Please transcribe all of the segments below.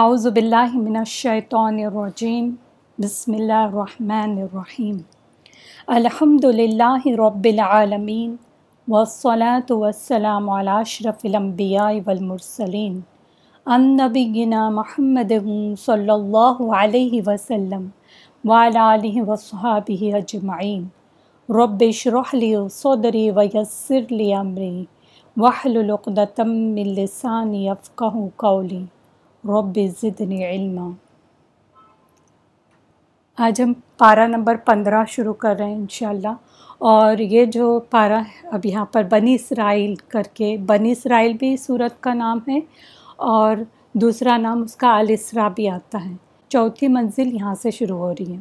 اعوذ باللہ من الشیطان الرجیم، بسم اللہ الرحمن الرحیم. الحمد للہ رب العالمین، والصلاة والسلام علی اشرف الانبیاء والمرسلین. ان نبینا محمد صلی اللہ علیہ وسلم وعلی آلہ وصحابہ اجمعین. رب اشرح لی صدری ویسر لی امری. واحلل عقدۃ من لسانی یفقهوا قولی. رب زدنی علما۔ آج ہم پارہ نمبر پندرہ شروع کر رہے ہیں انشاءاللہ۔ اور یہ جو پارہ اب یہاں پر بنی اسرائیل کر کے، بنی اسرائیل بھی صورت کا نام ہے اور دوسرا نام اس کا الاسرا بھی آتا ہے۔ چوتھی منزل یہاں سے شروع ہو رہی ہے۔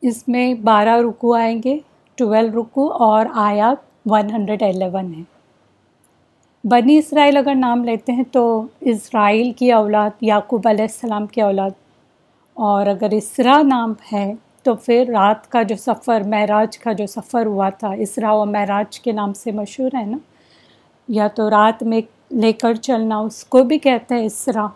اس میں بارہ رکو آئیں گے، ٹویلو رکو اور آیات ون ہنڈریڈ الیون ہے۔ بنی اسرائیل اگر نام لیتے ہیں تو اسرائیل کی اولاد، یعقوب علیہ السلام کی اولاد۔ اور اگر اسرا نام ہے تو پھر رات کا جو سفر، معراج کا جو سفر ہوا تھا، اسرا و معراج کے نام سے مشہور ہے نا۔ یا تو رات میں لے کر چلنا، اس کو بھی کہتے ہیں اسرا۔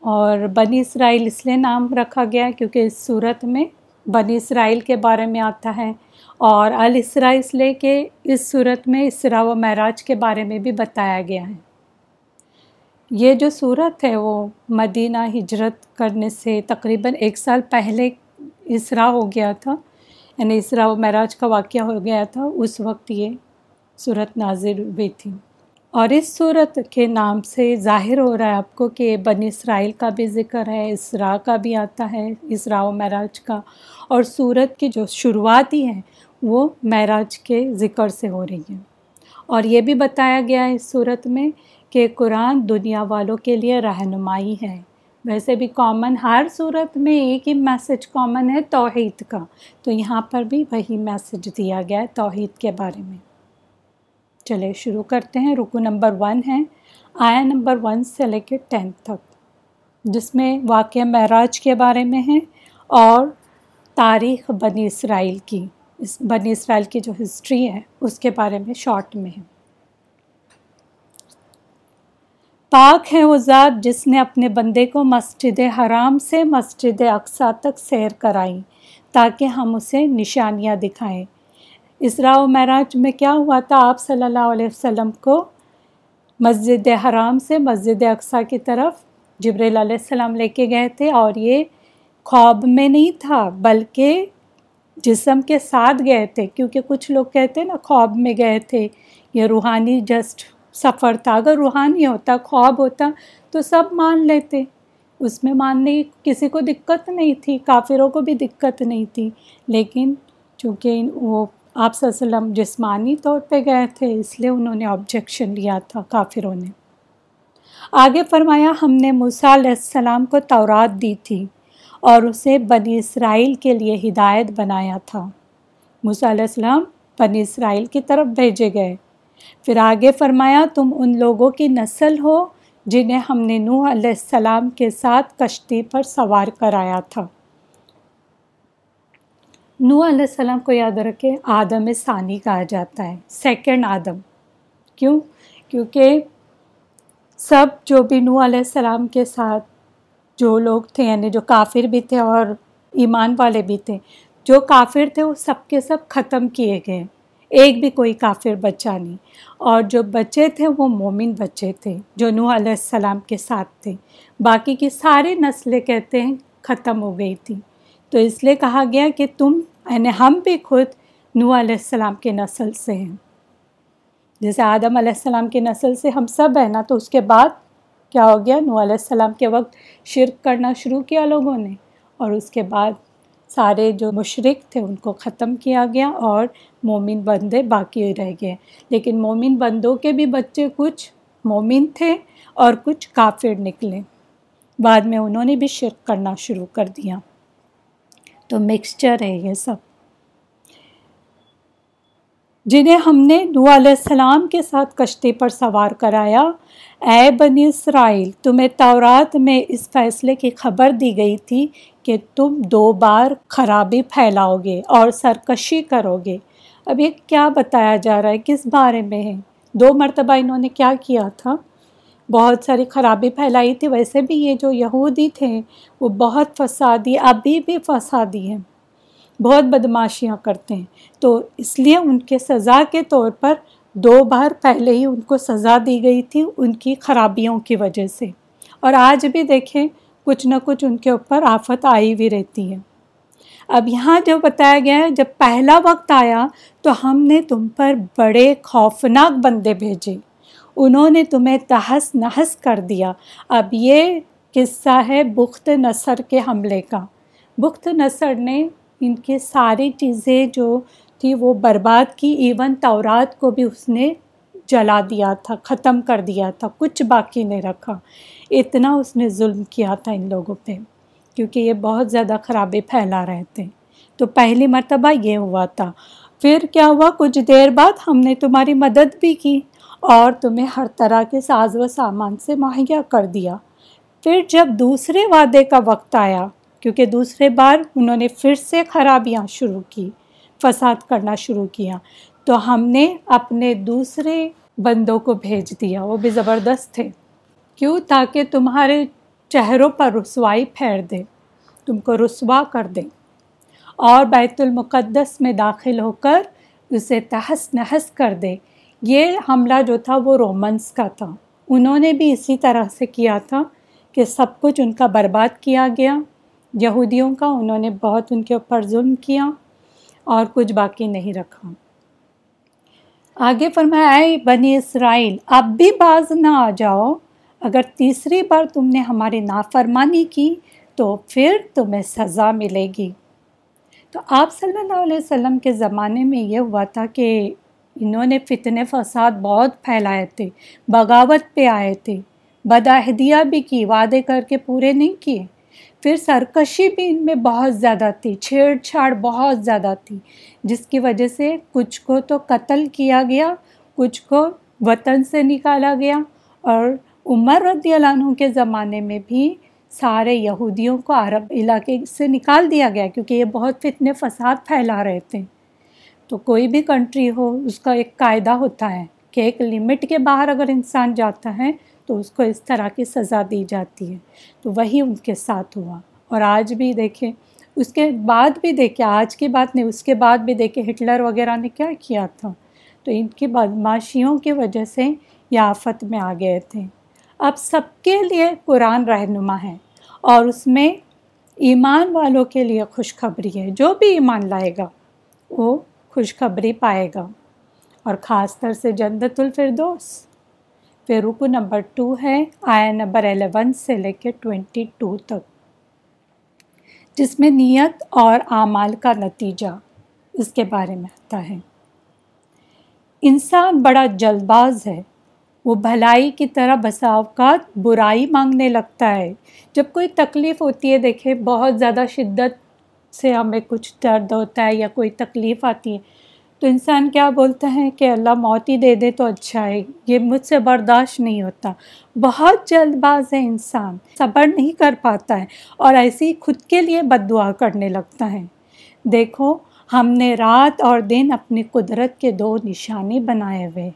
اور بنی اسرائیل اس لیے نام رکھا گیا ہے کیونکہ اس صورت میں بنی اسرائیل کے بارے میں آتا ہے۔ اور الاسرا اس لیے کہ اس صورت میں اسرا و معراج کے بارے میں بھی بتایا گیا ہے۔ یہ جو صورت ہے وہ مدینہ ہجرت کرنے سے تقریباً ایک سال پہلے اسرا ہو گیا تھا یعنی اسرا و معراج کا واقعہ ہو گیا تھا، اس وقت یہ صورت نازل ہوئی تھی۔ اور اس صورت کے نام سے ظاہر ہو رہا ہے آپ کو کہ بنی اسرائیل کا بھی ذکر ہے اسرا کا بھی آتا ہے اسرا و معراج کا۔ اور صورت کی جو شروعاتی ہیں وہ معراج کے ذکر سے ہو رہی ہیں۔ اور یہ بھی بتایا گیا ہے اس صورت میں کہ قرآن دنیا والوں کے لیے رہنمائی ہے۔ ویسے بھی کامن ہر صورت میں ایک ہی میسج کامن ہے توحید کا۔ تو یہاں پر بھی وہی میسج دیا گیا ہے توحید کے بارے میں۔ چلے، شروع کرتے ہیں۔ رکو نمبر ون ہے۔ آیا نمبر ون سے لے کے ٹین تک۔ جس میں واقعہ معراج کے بارے میں ہے اور تاریخ بنی اسرائیل کی۔ اس بنی اسرائیل کی جو ہسٹری ہے، اس کے بارے میں شارٹ میں ہے۔ پاک ہے وہ ذات جس نے اپنے بندے کو مسجد حرام سے مسجد اقسا تک سیر کرائی تاکہ ہم اسے نشانیاں دکھائیں۔ اسراء و معراج میں کیا ہوا تھا؟ آپ صلی اللہ علیہ وسلم کو مسجد حرام سے مسجد اقسا کی طرف جبریل علیہ السلام لے کے گئے تھے اور یہ خواب میں نہیں تھا، بلکہ جسم کے ساتھ گئے تھے، کیونکہ کچھ لوگ کہتے ہیں نا، خواب میں گئے تھے یہ روحانی جسٹ سفر تھا۔ اگر روحانی ہوتا، خواب ہوتا، تو سب مان لیتے۔ اس میں ماننے کسی کو دقت نہیں تھی، کافروں کو بھی دقت نہیں تھی۔ لیکن چونکہ وہ آپ صلی اللہ علیہ وسلم جسمانی طور پہ گئے تھے، اس لیے انہوں نے آبجیکشن لیا تھا کافروں نے۔ آگے فرمایا، ہم نے موسیٰ علیہ السلام کو تورات دی تھی۔ اور اسے بنی اسرائیل کے لیے ہدایت بنایا تھا۔ موسیٰ علیہ السلام بنی اسرائیل کی طرف بھیجے گئے۔ پھر آگے فرمایا، تم ان لوگوں کی نسل ہو جنہیں ہم نے نوح علیہ السلام کے ساتھ کشتی پر سوار کرایا تھا۔ نوح علیہ السلام کو یاد رکھے، آدم ثانی کہا جاتا ہے سیکنڈ آدم۔ کیوں؟ کیونکہ سب جو بھی نوح علیہ السلام کے ساتھ جو لوگ تھے یعنی جو کافر بھی تھے اور ایمان والے بھی تھے، جو کافر تھے وہ سب کے سب ختم کیے گئے۔ ایک بھی کوئی کافر بچہ نہیں۔ اور جو بچے تھے وہ مومن بچے تھے جو نوح علیہ السلام کے ساتھ تھے۔ باقی کی ساری نسلیں کہتے ہیں ختم ہو گئی تھی۔ تو اس لیے کہا گیا کہ تم یعنی ہم بھی خود نوح علیہ السلام کے نسل سے ہیں۔ جیسے آدم علیہ السلام کی نسل سے ہم سب ہیں نا، تو اس کے بعد کیا ہو گیا؟ نو علیہ السلام کے وقت شرک کرنا شروع کیا لوگوں نے اور اس کے بعد سارے جو مشرق تھے ان کو ختم کیا گیا اور مومن بندے باقی رہ گئے۔ لیکن مومن بندوں کے بھی بچے کچھ مومن تھے اور کچھ کافر نکلے۔ بعد میں انہوں نے بھی شرک کرنا شروع کر دیا۔ تو مکسچر ہے یہ سب۔ جنہیں ہم نے نو علیہ السلام کے ساتھ کشتی پر سوار کرایا۔ اے بنی اسرائیل، تمہیں تورات میں اس فیصلے کی خبر دی گئی تھی کہ تم دو بار خرابی پھیلاؤ گے اور سرکشی کرو گے اب یہ کیا بتایا جا رہا ہے؟ کس بارے میں ہے؟ دو مرتبہ انہوں نے کیا کیا تھا؟ بہت ساری خرابی پھیلائی تھی۔ ویسے بھی یہ جو یہودی تھے، وہ بہت فسادی، ابھی بھی فسادی ہیں۔ بہت بدماشیاں کرتے ہیں۔ تو اس لیے ان کے سزا کے طور پر دو بار پہلے ہی ان کو سزا دی گئی تھی ان کی خرابیوں کی وجہ سے۔ اور آج بھی دیکھیں کچھ نہ کچھ ان کے اوپر آفت آئی ہوئی رہتی ہے۔ اب یہاں جو بتایا گیا ہے، جب پہلا وقت آیا تو ہم نے تم پر بڑے خوفناک بندے بھیجے۔ انہوں نے تمہیں تہس نہس کر دیا۔ اب یہ قصہ ہے بخت نصر کے حملے کا۔ بخت نصر نے ان کے ساری چیزیں جو تھی وہ برباد کی، ایون تورات کو بھی اس نے جلا دیا تھا، ختم کر دیا تھا، کچھ باقی نہیں رکھا۔ اتنا اس نے ظلم کیا تھا ان لوگوں پہ، کیونکہ یہ بہت زیادہ خرابی پھیلا رہے تھے۔ تو پہلی مرتبہ یہ ہوا تھا۔ پھر کیا ہوا؟ کچھ دیر بعد ہم نے تمہاری مدد بھی کی اور تمہیں ہر طرح کے ساز و سامان سے مہیا کر دیا۔ پھر جب دوسرے وعدے کا وقت آیا کیونکہ دوسرے بار انہوں نے پھر سے خرابیاں شروع کی، فساد کرنا شروع کیا۔ تو ہم نے اپنے دوسرے بندوں کو بھیج دیا، وہ بھی زبردست تھے۔ کیوں؟ تاکہ تمہارے چہروں پر رسوائی پھیر دے، تم کو رسوا کر دے۔ اور بیت المقدس میں داخل ہو کر اسے تہس نہس کر دے۔ یہ حملہ جو تھا وہ رومنس کا تھا۔ انہوں نے بھی اسی طرح سے کیا تھا کہ سب کچھ ان کا برباد کیا گیا۔ یہودیوں کا، انہوں نے بہت ان کے اوپر ظلم کیا اور کچھ باقی نہیں رکھا۔ آگے فرمایا، اے بنی اسرائیل، اب بھی باز نہ آ جاؤ۔ اگر تیسری بار تم نے ہماری نافرمانی کی، تو پھر تمہیں سزا ملے گی۔ تو آپ صلی اللہ علیہ وسلم کے زمانے میں یہ ہوا تھا کہ انہوں نے فتن فساد بہت پھیلائے تھے، بغاوت پہ آئے تھے۔ بداہدیہ بھی کی، وعدے کر کے پورے نہیں کیے۔ پھر سرکشی بھی ان میں بہت زیادہ تھی، چھیڑ چھاڑ بہت زیادہ تھی، جس کی وجہ سے کچھ کو تو قتل کیا گیا، کچھ کو وطن سے نکالا گیا، اور عمر رضی اللہ عنہ کے زمانے میں بھی سارے یہودیوں کو عرب علاقے سے نکال دیا گیا، کیونکہ یہ بہت فتنے فساد پھیلا رہے تھے۔ تو کوئی بھی کنٹری ہو، اس کا ایک قاعدہ ہوتا ہے کہ ایک لمٹ کے باہر اگر انسان جاتا ہے تو اس کو اس طرح کی سزا دی جاتی ہے۔ تو وہی ان کے ساتھ ہوا۔ اور آج بھی دیکھیں، اس کے بعد بھی دیکھیں، آج کی بات نہیں، اس کے بعد بھی دیکھیں، ہٹلر وغیرہ نے کیا کیا تھا؟ تو ان کی بدماشیوں کی وجہ سے یہ آفت میں آ گئے تھے۔ اب سب کے لیے قرآن رہنما ہے اور اس میں ایمان والوں کے لیے خوشخبری ہے۔ جو بھی ایمان لائے گا، وہ خوشخبری پائے گا۔ اور خاص طر سے جنت الفردوس۔ پھر رکو نمبر ٹو ہے، آیا نمبر الیون سے لے کے ٹوینٹی ٹو تک۔ جس میں نیت اور اعمال کا نتیجہ اس کے بارے میں آتا ہے۔ انسان بڑا جلد باز ہے۔ وہ بھلائی کی طرح بسا اوقات برائی مانگنے لگتا ہے۔ جب کوئی تکلیف ہوتی ہے دیکھے بہت زیادہ شدت سے ہمیں کچھ درد ہوتا ہے یا کوئی تکلیف آتی ہے تو انسان کیا بولتا ہے کہ اللہ موت ہی دے دے تو اچھا ہے، یہ مجھ سے برداشت نہیں ہوتا۔ بہت جلد باز ہے انسان، صبر نہیں کر پاتا ہے اور ایسے ہی خود کے لیے بد دعا کرنے لگتا ہے۔ دیکھو، ہم نے رات اور دن اپنی قدرت کے دو نشانی بنائے ہوئے۔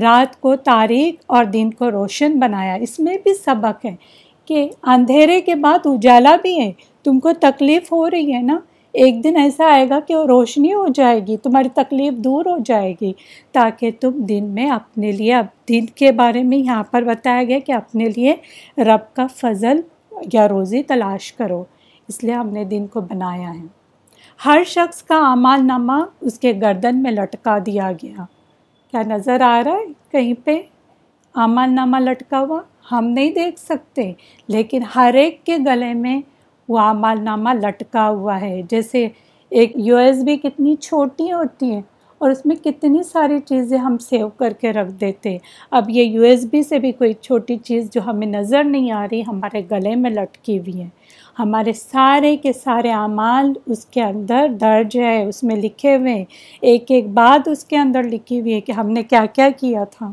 رات کو تاریخ اور دن کو روشن بنایا۔ اس میں بھی سبق ہے کہ اندھیرے کے بعد اجالا بھی ہے۔ تم کو تکلیف ہو رہی ہے نا؟ ایک دن ایسا آئے گا کہ وہ روشنی ہو جائے گی، تمہاری تکلیف دور ہو جائے گی۔ تاکہ تم دن میں اپنے لیے، اب دن کے بارے میں یہاں پر بتایا گیا کہ اپنے لیے رب کا فضل یا روزی تلاش کرو۔ اس لیے ہم نے دن کو بنایا ہے۔ ہر شخص کا اعمال نامہ اس کے گردن میں لٹکا دیا گیا۔ کیا نظر آ رہا ہے؟ کہیں پہ اعمال نامہ لٹکا ہوا؟ ہم نہیں دیکھ سکتے، لیکن ہر ایک کے گلے میں وہ اعمال نامہ لٹکا ہوا ہے۔ جیسے ایک یو ایس بی کتنی چھوٹی ہوتی ہیں اور اس میں کتنی ساری چیزیں ہم سیو کر کے رکھ دیتے اب یہ یو ایس بی سے بھی کوئی چھوٹی چیز جو ہمیں نظر نہیں آ رہی، ہمارے گلے میں لٹکی ہوئی ہے ہمارے سارے کے سارے اعمال اس کے اندر درج ہے، اس میں لکھے ہوئے ہیں۔ ایک ایک بات اس کے اندر لکھی ہوئی ہے کہ ہم نے کیا کیا کیا تھا۔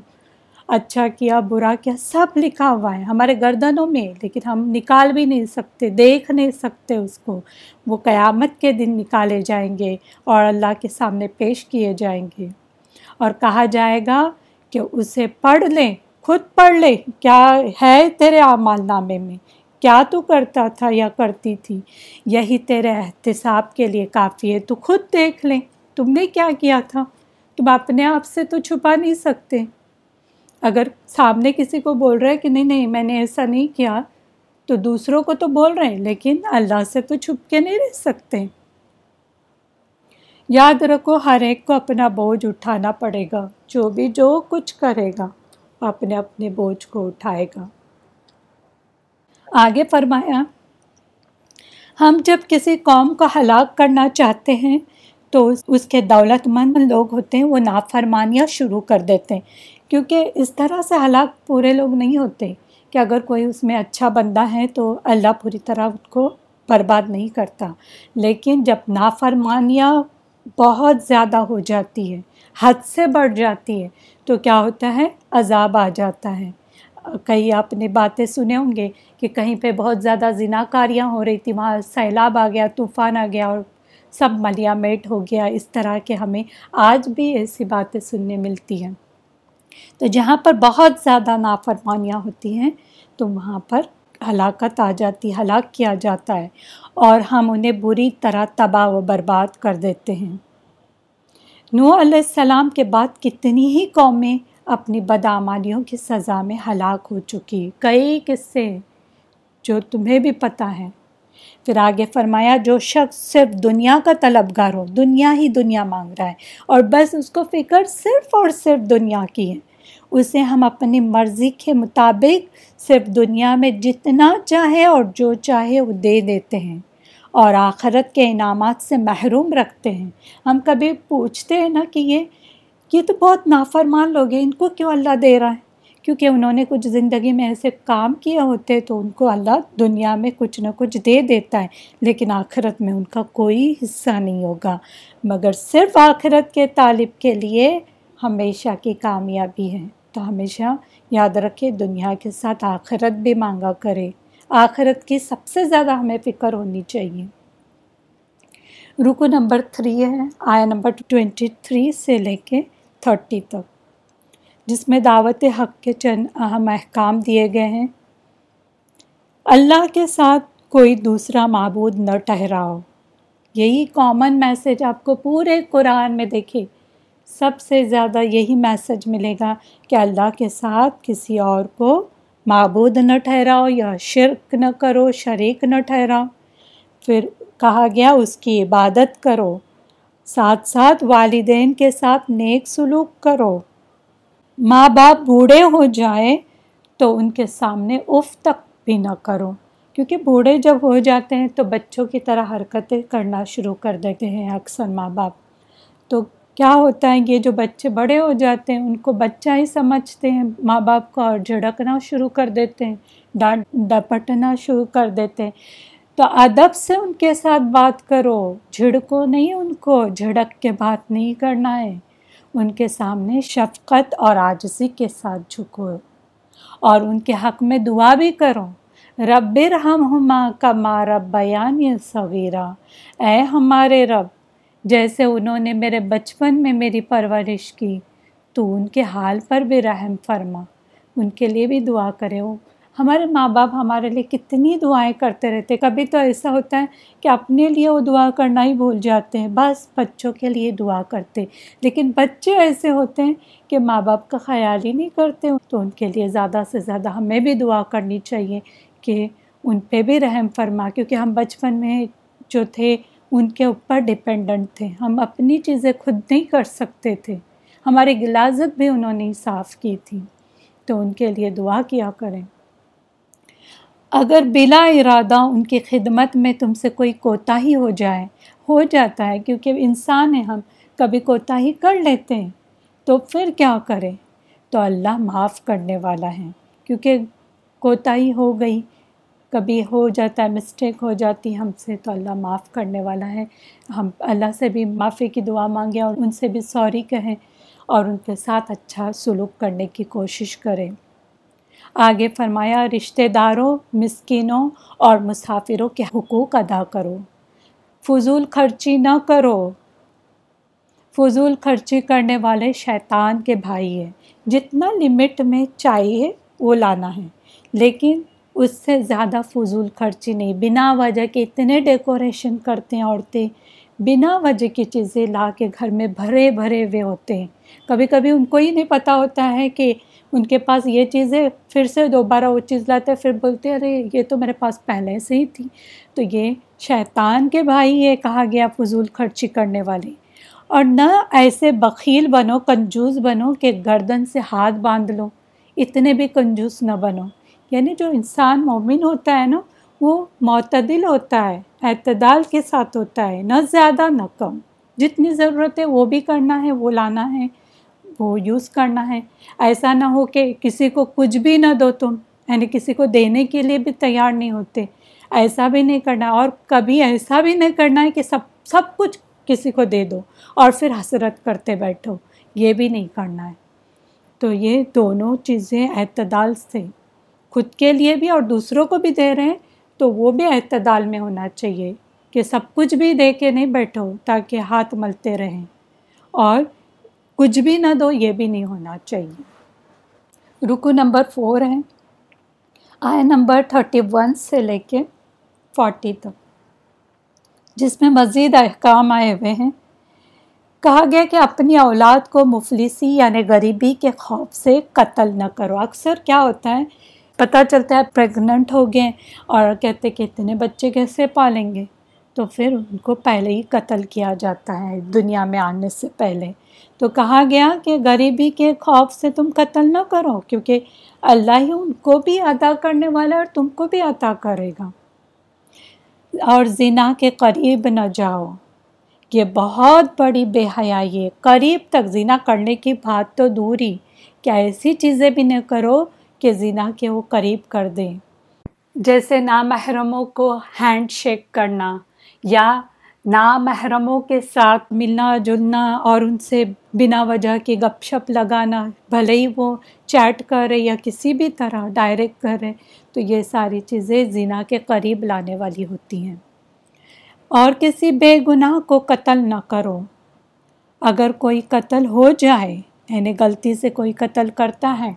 اچھا کیا، برا کیا، سب لکھا ہوا ہے۔ ہمارے گردنوں میں، لیکن ہم نکال بھی نہیں سکتے، دیکھ نہیں سکتے اس کو۔ وہ قیامت کے دن نکالے جائیں گے اور اللہ کے سامنے پیش کیے جائیں گے۔ اور کہا جائے گا کہ اسے پڑھ لیں، خود پڑھ لے کیا ہے تیرے اعمال نامے میں؟ کیا تو کرتا تھا یا کرتی تھی؟ یہی تیرے احتساب کے لیے کافی ہے، تو خود دیکھ لیں۔ تم نے کیا کیا تھا؟ تم اپنے آپ سے تو چھپا نہیں سکتے۔ اگر سامنے کسی کو بول رہے کہ نہیں نہیں، میں نے ایسا نہیں کیا، تو دوسروں کو تو بول رہے ہیں، لیکن اللہ سے تو چھپ کے نہیں رہ سکتے۔ یاد رکھو، ہر ایک کو اپنا بوجھ اٹھانا پڑے گا۔ جو بھی جو کچھ کرے گا، اپنے اپنے بوجھ کو اٹھائے گا۔ آگے فرمایا، ہم جب کسی قوم کو ہلاک کرنا چاہتے ہیں، تو اس کے دولت مند لوگ ہوتے ہیں، وہ نافرمانیاں شروع کر دیتے ہیں۔ کیونکہ اس طرح سے ہلاک پورے لوگ نہیں ہوتے کہ اگر کوئی اس میں اچھا بندہ ہے تو اللہ پوری طرح اس کو برباد نہیں کرتا۔ لیکن جب نافرمانیاں بہت زیادہ ہو جاتی ہے حد سے بڑھ جاتی ہے تو کیا ہوتا ہے؟ عذاب آ جاتا ہے۔ کئی آپ نے باتیں سنے ہوں گے کہ کہیں پہ بہت زیادہ زنا کاریاں ہو رہی تھی وہاں سیلاب آ گیا، طوفان آ گیا اور سب ملیا میٹ ہو گیا۔ اس طرح کے ہمیں آج بھی ایسی باتیں سننے ملتی ہیں۔ تو جہاں پر بہت زیادہ نافرمانیاں ہوتی ہیں، تو وہاں پر ہلاکت آ جاتی، ہلاک کیا جاتا ہے اور ہم انہیں بری طرح تباہ و برباد کر دیتے ہیں۔ نو علیہ السلام کے بعد کتنی ہی قومیں اپنی بدعمالیوں کی سزا میں ہلاک ہو چکی، کئی قصے جو تمہیں بھی پتہ ہے پھر آگے فرمایا، جو شخص صرف دنیا کا طلبگار ہو، دنیا ہی دنیا مانگ رہا ہے، اور بس اس کو فکر صرف اور صرف دنیا کی ہے۔ اسے ہم اپنی مرضی کے مطابق صرف دنیا میں جتنا چاہے اور جو چاہے وہ دے دیتے ہیں۔ اور آخرت کے انعامات سے محروم رکھتے ہیں۔ ہم کبھی پوچھتے ہیں نا کہ یہ یہ تو بہت نافرمان لوگ ہیں، ان کو کیوں اللہ دے رہا ہے؟ کیونکہ انہوں نے کچھ زندگی میں ایسے کام کیے ہوتے تو ان کو اللہ دنیا میں کچھ نہ کچھ دے دیتا ہے، لیکن آخرت میں ان کا کوئی حصہ نہیں ہوگا۔ مگر صرف آخرت کے طالب کے لیے ہمیشہ کی کامیابی ہے۔ تو ہمیشہ یاد رکھے، دنیا کے ساتھ آخرت بھی مانگا کرے۔ آخرت کی سب سے زیادہ ہمیں فکر ہونی چاہیے۔ رکو نمبر تھری ہے، آیا نمبر ٹوینٹی تھری سے لے کے تھرٹی تک۔ جس میں دعوت حق کے چند اہم احکام دیے گئے ہیں۔ اللہ کے ساتھ کوئی دوسرا معبود نہ ٹھہراؤ۔ یہی کامن میسج آپ کو پورے قرآن میں دیکھے۔ سب سے زیادہ یہی میسج ملے گا کہ اللہ کے ساتھ کسی اور کو معبود نہ ٹھہراؤ یا شرک نہ کرو، شریک نہ ٹھہراؤ۔ پھر کہا گیا، اس کی عبادت کرو۔ ساتھ ساتھ والدین کے ساتھ نیک سلوک کرو۔ ماں باپ بوڑھے ہو جائیں تو ان کے سامنے اف تک بھی نہ کرو۔ کیونکہ بوڑھے جب ہو جاتے ہیں تو بچوں کی طرح حرکتیں کرنا شروع کر دیتے ہیں اکثر ماں باپ۔ تو کیا ہوتا ہے یہ جو بچے بڑے ہو جاتے ہیں، ان کو بچہ ہی سمجھتے ہیں، ماں باپ کو اور جھڑکنا شروع کر دیتے ہیں، ڈانٹ ڈپٹنا شروع کر دیتے ہیں۔ تو ادب سے ان کے ساتھ بات کرو، جھڑکو نہیں ان کو، جھڑک کے بات نہیں کرنا ہے۔ ان کے سامنے شفقت اور آجزی کے ساتھ جھکو اور ان کے حق میں دعا بھی کرو۔ رب رحم ہما کما رب بیان صغیرہ اے ہمارے رب، جیسے انہوں نے میرے بچپن میں میری پرورش کی، تو ان کے حال پر بھی رحم فرما۔ ان کے لیے بھی دعا کرے۔ ہو ہمارے ماں باپ ہمارے لیے کتنی دعائیں کرتے رہتے کبھی تو ایسا ہوتا ہے کہ اپنے لیے وہ دعا کرنا ہی بھول جاتے ہیں، بس بچوں کے لیے دعا کرتے لیکن بچے ایسے ہوتے ہیں کہ ماں باپ کا خیال ہی نہیں کرتے، تو ان کے لیے زیادہ سے زیادہ ہمیں بھی دعا کرنی چاہیے کہ ان پہ بھی رحم فرما۔ کیونکہ ہم بچپن میں جو تھے، ان کے اوپر ڈپینڈنٹ تھے۔ ہم اپنی چیزیں خود نہیں کر سکتے تھے۔ ہماری غلازت بھی انہوں نے صاف کی تھی۔ تو ان کے لیے دعا کیا کریں۔ اگر بلا ارادہ ان کی خدمت میں تم سے کوئی کوتاہی ہو جائے، ہو جاتا ہے کیونکہ انسان ہیں ہم، کبھی کوتاہی کر لیتے ہیں۔ تو پھر کیا کریں تو اللہ معاف کرنے والا ہے، کیونکہ کوتاہی ہو گئی۔ کبھی ہو جاتا ہے مسٹیک ہو جاتی ہم سے، تو اللہ معاف کرنے والا ہے۔ ہم اللہ سے بھی معافی کی دعا مانگیں اور ان سے بھی سوری کہیں اور ان کے ساتھ اچھا سلوک کرنے کی کوشش کریں۔ آگے فرمایا، رشتہ داروں، مسکینوں اور مسافروں کے حقوق ادا کرو۔ فضول خرچی نہ کرو۔ فضول خرچی کرنے والے شیطان کے بھائی ہیں۔ جتنا لمٹ میں چاہیے وہ لانا ہے، لیکن اس سے زیادہ فضول خرچی نہیں۔ بنا وجہ کے اتنے ڈیکوریشن کرتے ہیں عورتیں، بنا وجہ کی چیزیں لا کے گھر میں بھرے بھرے ہوئے ہوتے ہیں۔ کبھی کبھی ان کو ہی نہیں پتہ ہوتا ہے کہ ان کے پاس یہ چیزیں، پھر سے دوبارہ وہ چیز لاتے پھر بولتے ارے یہ تو میرے پاس پہلے سے ہی تھی۔ تو یہ شیطان کے بھائی یہ کہا گیا فضول خرچی کرنے والے اور نہ ایسے بخیل بنو، کنجوس بنو کہ گردن سے ہاتھ باندھ لو، اتنے بھی کنجوس نہ بنو۔ یعنی جو انسان مومن ہوتا ہے نا، وہ معتدل ہوتا ہے، اعتدال کے ساتھ ہوتا ہے، نہ زیادہ نہ کم۔ جتنی ضرورت ہے وہ بھی کرنا ہے، وہ لانا ہے۔ وہ یوز کرنا ہے۔ ایسا نہ ہو کہ کسی کو کچھ بھی نہ دو تم یعنی کسی کو دینے کے لیے بھی تیار نہیں ہوتے۔ ایسا بھی نہیں کرنا، اور کبھی ایسا بھی نہیں کرنا ہے کہ سب سب کچھ کسی کو دے دو اور پھر حسرت کرتے بیٹھو۔ یہ بھی نہیں کرنا ہے۔ تو یہ دونوں چیزیں اعتدال سے خود کے لیے بھی اور دوسروں کو بھی دے رہے ہیں، تو وہ بھی اعتدال میں ہونا چاہیے کہ سب کچھ بھی دے کے نہیں بیٹھو تاکہ ہاتھ ملتے رہیں۔ اور کچھ بھی نہ دو، یہ بھی نہیں ہونا چاہیے۔ رکو نمبر فور ہے۔ آئے نمبر تھرٹی ون سے لے کے فورٹی تک۔ جس میں مزید احکام آئے ہوئے ہیں۔ کہا گیا کہ اپنی اولاد کو مفلسی یعنی غریبی کے خوف سے قتل نہ کرو۔ اکثر کیا ہوتا ہے؟ پتہ چلتا ہے پریگننٹ ہو گئے اور کہتے کہ اتنے بچے کیسے پالیں گے؟ تو پھر ان کو پہلے ہی قتل کیا جاتا ہے دنیا میں آنے سے پہلے۔ تو کہا گیا کہ غریبی کے خوف سے تم قتل نہ کرو، کیونکہ اللہ ہی ان کو بھی ادا کرنے والا اور تم کو بھی عطا کرے گا۔ اور زنا کے قریب نہ جاؤ۔ یہ بہت بڑی بے حیائی ہے۔ قریب تک زنا کرنے کی بات تو دور ہی۔ کیا ایسی چیزیں بھی نہ کرو کہ زنا کے وہ قریب کر دیں۔ جیسے نامحرموں کو ہینڈ شیک کرنا یا نامحرموں کے ساتھ ملنا جلنا اور ان سے بنا وجہ کی گپ شپ لگانا، بھلے ہی وہ چیٹ کرے یا کسی بھی طرح ڈائریکٹ کرے تو یہ ساری چیزیں زنا کے قریب لانے والی ہوتی ہیں۔ اور کسی بے گناہ کو قتل نہ کرو۔ اگر کوئی قتل ہو جائے یعنی غلطی سے کوئی قتل کرتا ہے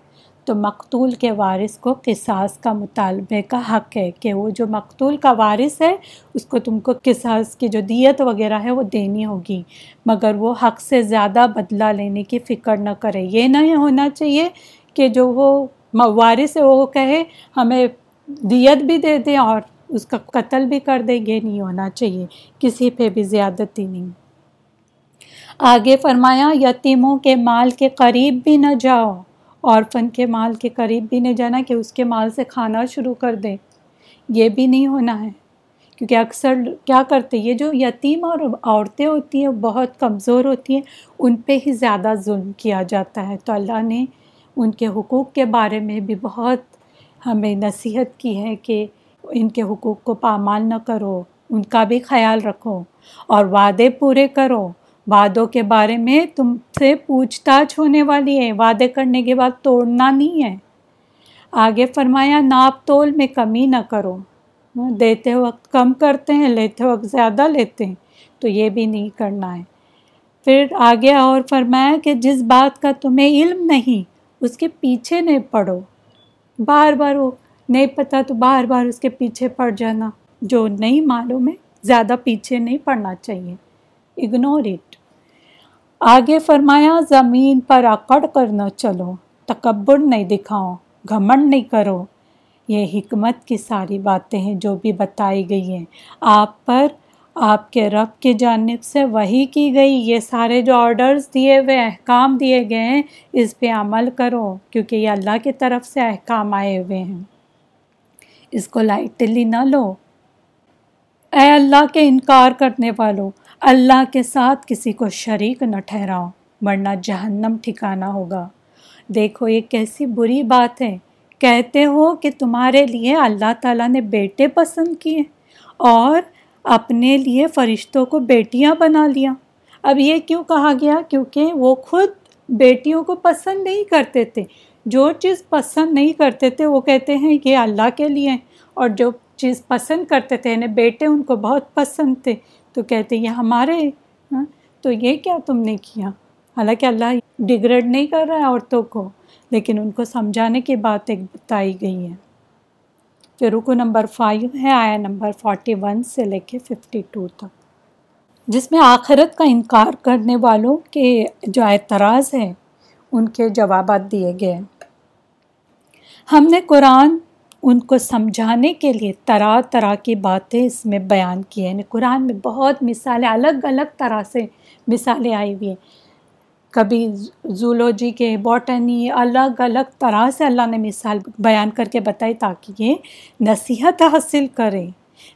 تو مقتول کے وارث کو قصاص کا مطالبے کا حق ہے کہ وہ جو مقتول کا وارث ہے، اس کو تم کو قصاص کی جو دیت وغیرہ ہے وہ دینی ہوگی۔ مگر وہ حق سے زیادہ بدلہ لینے کی فکر نہ کرے۔ یہ نہیں ہونا چاہیے کہ جو وہ وارث ہے، وہ کہے، ہمیں دیت بھی دے دیں اور اس کا قتل بھی کر دے۔ یہ نہیں ہونا چاہیے، کسی پہ بھی زیادتی نہیں۔ آگے فرمایا، یتیموں کے مال کے قریب بھی نہ جاؤ۔ اور فن کے مال کے قریب بھی نہیں جانا کہ اس کے مال سے کھانا شروع کر دے۔ یہ بھی نہیں ہونا ہے۔ کیونکہ اکثر کیا کرتے یہ جو یتیم اور عورتیں ہوتی ہیں بہت کمزور ہوتی ہیں۔ ان پہ ہی زیادہ ظلم کیا جاتا ہے۔ تو اللہ نے ان کے حقوق کے بارے میں بھی بہت ہمیں نصیحت کی ہے کہ ان کے حقوق کو پامال نہ کرو۔ ان کا بھی خیال رکھو اور وعدے پورے کرو۔ وعدوں کے بارے میں تم سے پوچھ تاچھ ہونے والی ہے، وعدے کرنے کے بعد توڑنا نہیں ہے۔ آگے فرمایا، ناپ تول میں کمی نہ کرو۔ دیتے وقت کم کرتے ہیں، لیتے وقت زیادہ لیتے ہیں، تو یہ بھی نہیں کرنا ہے۔ پھر آگے اور فرمایا کہ جس بات کا تمہیں علم نہیں، اس کے پیچھے نہیں پڑو۔ بار بار وہ، نہیں پتہ تو بار بار اس کے پیچھے پڑ جانا۔ جو نہیں معلوم ہے، زیادہ پیچھے نہیں پڑنا چاہیے۔ اگنور اٹ آگے فرمایا، زمین پر اکڑ کر نہ چلو، تکبر نہیں دکھاؤ، گھمنڈ نہیں کرو۔ یہ حکمت کی ساری باتیں ہیں جو بھی بتائی گئی ہیں۔ آپ پر، آپ کے رب کی جانب سے وہی کی گئی۔ یہ سارے جو آرڈرز دیے ہوئے، احکام دیے گئے ہیں، اس پہ عمل کرو، کیونکہ یہ اللہ کی طرف سے احکام آئے ہوئے ہیں۔ اس کو لائٹلی نہ لو۔ اے اللہ کے انکار کرنے والوں اللہ کے ساتھ کسی کو شریک نہ ٹھہراؤ، ورنہ جہنم ٹھکانا ہوگا۔ دیکھو، یہ کیسی بری بات ہے۔ کہتے ہو کہ تمہارے لیے اللہ تعالیٰ نے بیٹے پسند کیے اور اپنے لیے فرشتوں کو بیٹیاں بنا لیا۔ اب یہ کیوں کہا گیا؟ کیونکہ وہ خود بیٹیوں کو پسند نہیں کرتے تھے۔ جو چیز پسند نہیں کرتے تھے، وہ کہتے ہیں یہ اللہ کے لیے اور جو چیز پسند کرتے تھے یعنی بیٹے ان کو بہت پسند تھے۔ تو کہتے یہ ہمارے ہاں؟ تو یہ کیا تم نے کیا؟ حالانکہ اللہ ڈگریڈ نہیں کر رہا ہے عورتوں کو، لیکن ان کو سمجھانے کی بات ایک بتائی گئی ہے پھر رکو نمبر فائیو ہے، آیا نمبر فورٹی ون سے لے کے ففٹی ٹو تک۔ جس میں آخرت کا انکار کرنے والوں کے جو اعتراض ہے ان کے جوابات دیے گئے۔ ہم نے قرآن ان کو سمجھانے کے لیے طرح طرح کی باتیں اس میں بیان کی ہیں۔ یعنی قرآن میں بہت مثالیں، الگ الگ طرح سے مثالیں آئی ہوئی ہیں۔ کبھی زولوجی کے، باٹنی، الگ الگ طرح سے اللہ نے مثال بیان کر کے بتائی تاکہ یہ نصیحت حاصل کرے۔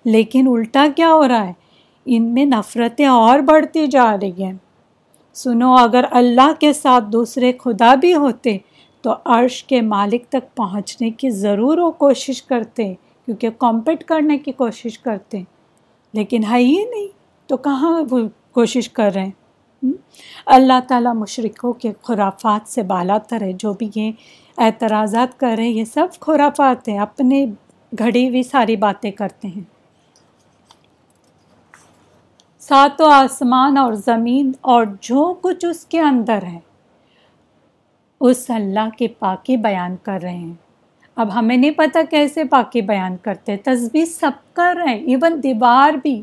لیکن الٹا کیا ہو رہا ہے؟ ان میں نفرتیں اور بڑھتی جا رہی ہیں۔ سنو، اگر اللہ کے ساتھ دوسرے خدا بھی ہوتے تو عرش کے مالک تک پہنچنے کی ضرور وہ کوشش کرتے کیونکہ کمپیٹ کرنے کی کوشش کرتے لیکن ہے ہی نہیں، تو کہاں وہ کوشش کر رہے ہیں؟ اللہ تعالیٰ مشرقوں کے خرافات سے بالا تر ہے، جو بھی یہ اعتراضات کر رہے ہیں، یہ سب خرافات ہیں۔ اپنے گھڑی ہوئی ساری باتیں کرتے ہیں۔ سات و آسمان اور زمین اور جو کچھ اس کے اندر ہے اس اللہ کی پاکی بیان کر رہے ہیں۔ اب ہمیں نہیں پتہ کیسے پاکی بیان کرتے تصویر سب کر رہے ہیں ایون دیوار بھی۔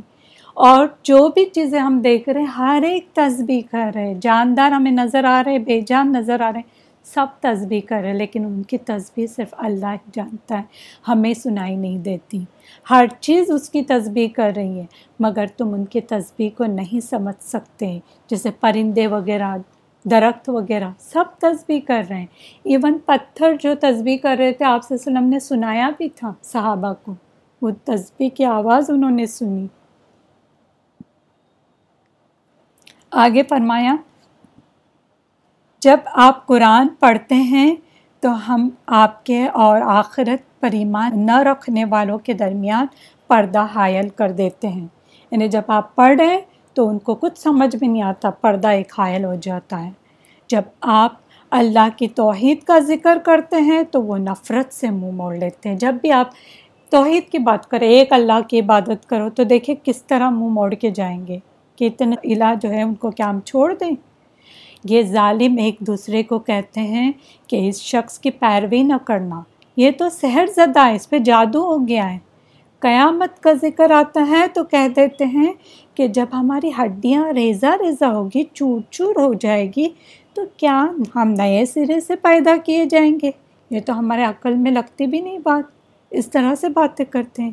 اور جو بھی چیزیں ہم دیکھ رہے ہیں، ہر ایک تصویر کر رہے ہیں۔ جاندار ہمیں نظر آ رہے، بے جان نظر آ رہے ہیں۔ سب تصویر کر رہے لیکن ان کی تصویر صرف اللہ ہی جانتا ہے۔ ہمیں سنائی نہیں دیتی۔ ہر چیز اس کی تصویر کر رہی ہے، مگر تم ان کی تصویر کو نہیں سمجھ سکتے، جیسے پرندے وغیرہ۔ درخت وغیرہ، سب تصویر کر رہے ہیں۔ ایون پتھر جو تصویر کر رہے تھے، آپ سے وسلم نے سنایا بھی تھا صحابہ کو۔ وہ تصویر کی آواز انہوں نے سنی۔ آگے فرمایا، جب آپ قرآن پڑھتے ہیں تو ہم آپ کے اور آخرت پر ایمان نہ رکھنے والوں کے درمیان پردہ حائل کر دیتے ہیں۔ یعنی جب آپ پڑھ رہے تو ان کو کچھ سمجھ میں نہیں آتا، پردہ ایک حائل ہو جاتا ہے۔ جب آپ اللہ کی توحید کا ذکر کرتے ہیں تو وہ نفرت سے منہ موڑ لیتے ہیں۔ جب بھی آپ توحید کی بات کریں، ایک اللہ کی عبادت کرو تو دیکھیں کس طرح منہ موڑ کے جائیں گے۔ کہ اتنے علاج جو ہے ان کو کیا ہم چھوڑ دیں؟ یہ ظالم ایک دوسرے کو کہتے ہیں کہ اس شخص کی پیروی نہ کرنا۔ یہ تو سحر زدہ ہے، اس پہ جادو ہو گیا ہے۔ قیامت کا ذکر آتا ہے تو کہہ دیتے ہیں کہ جب ہماری ہڈیاں ریزہ ریزہ ہوگی، چور چور ہو جائے گی، تو کیا ہم نئے سرے سے پیدا کیے جائیں گے؟ یہ تو ہمارے عقل میں لگتی بھی نہیں بات۔ اس طرح سے باتیں کرتے ہیں۔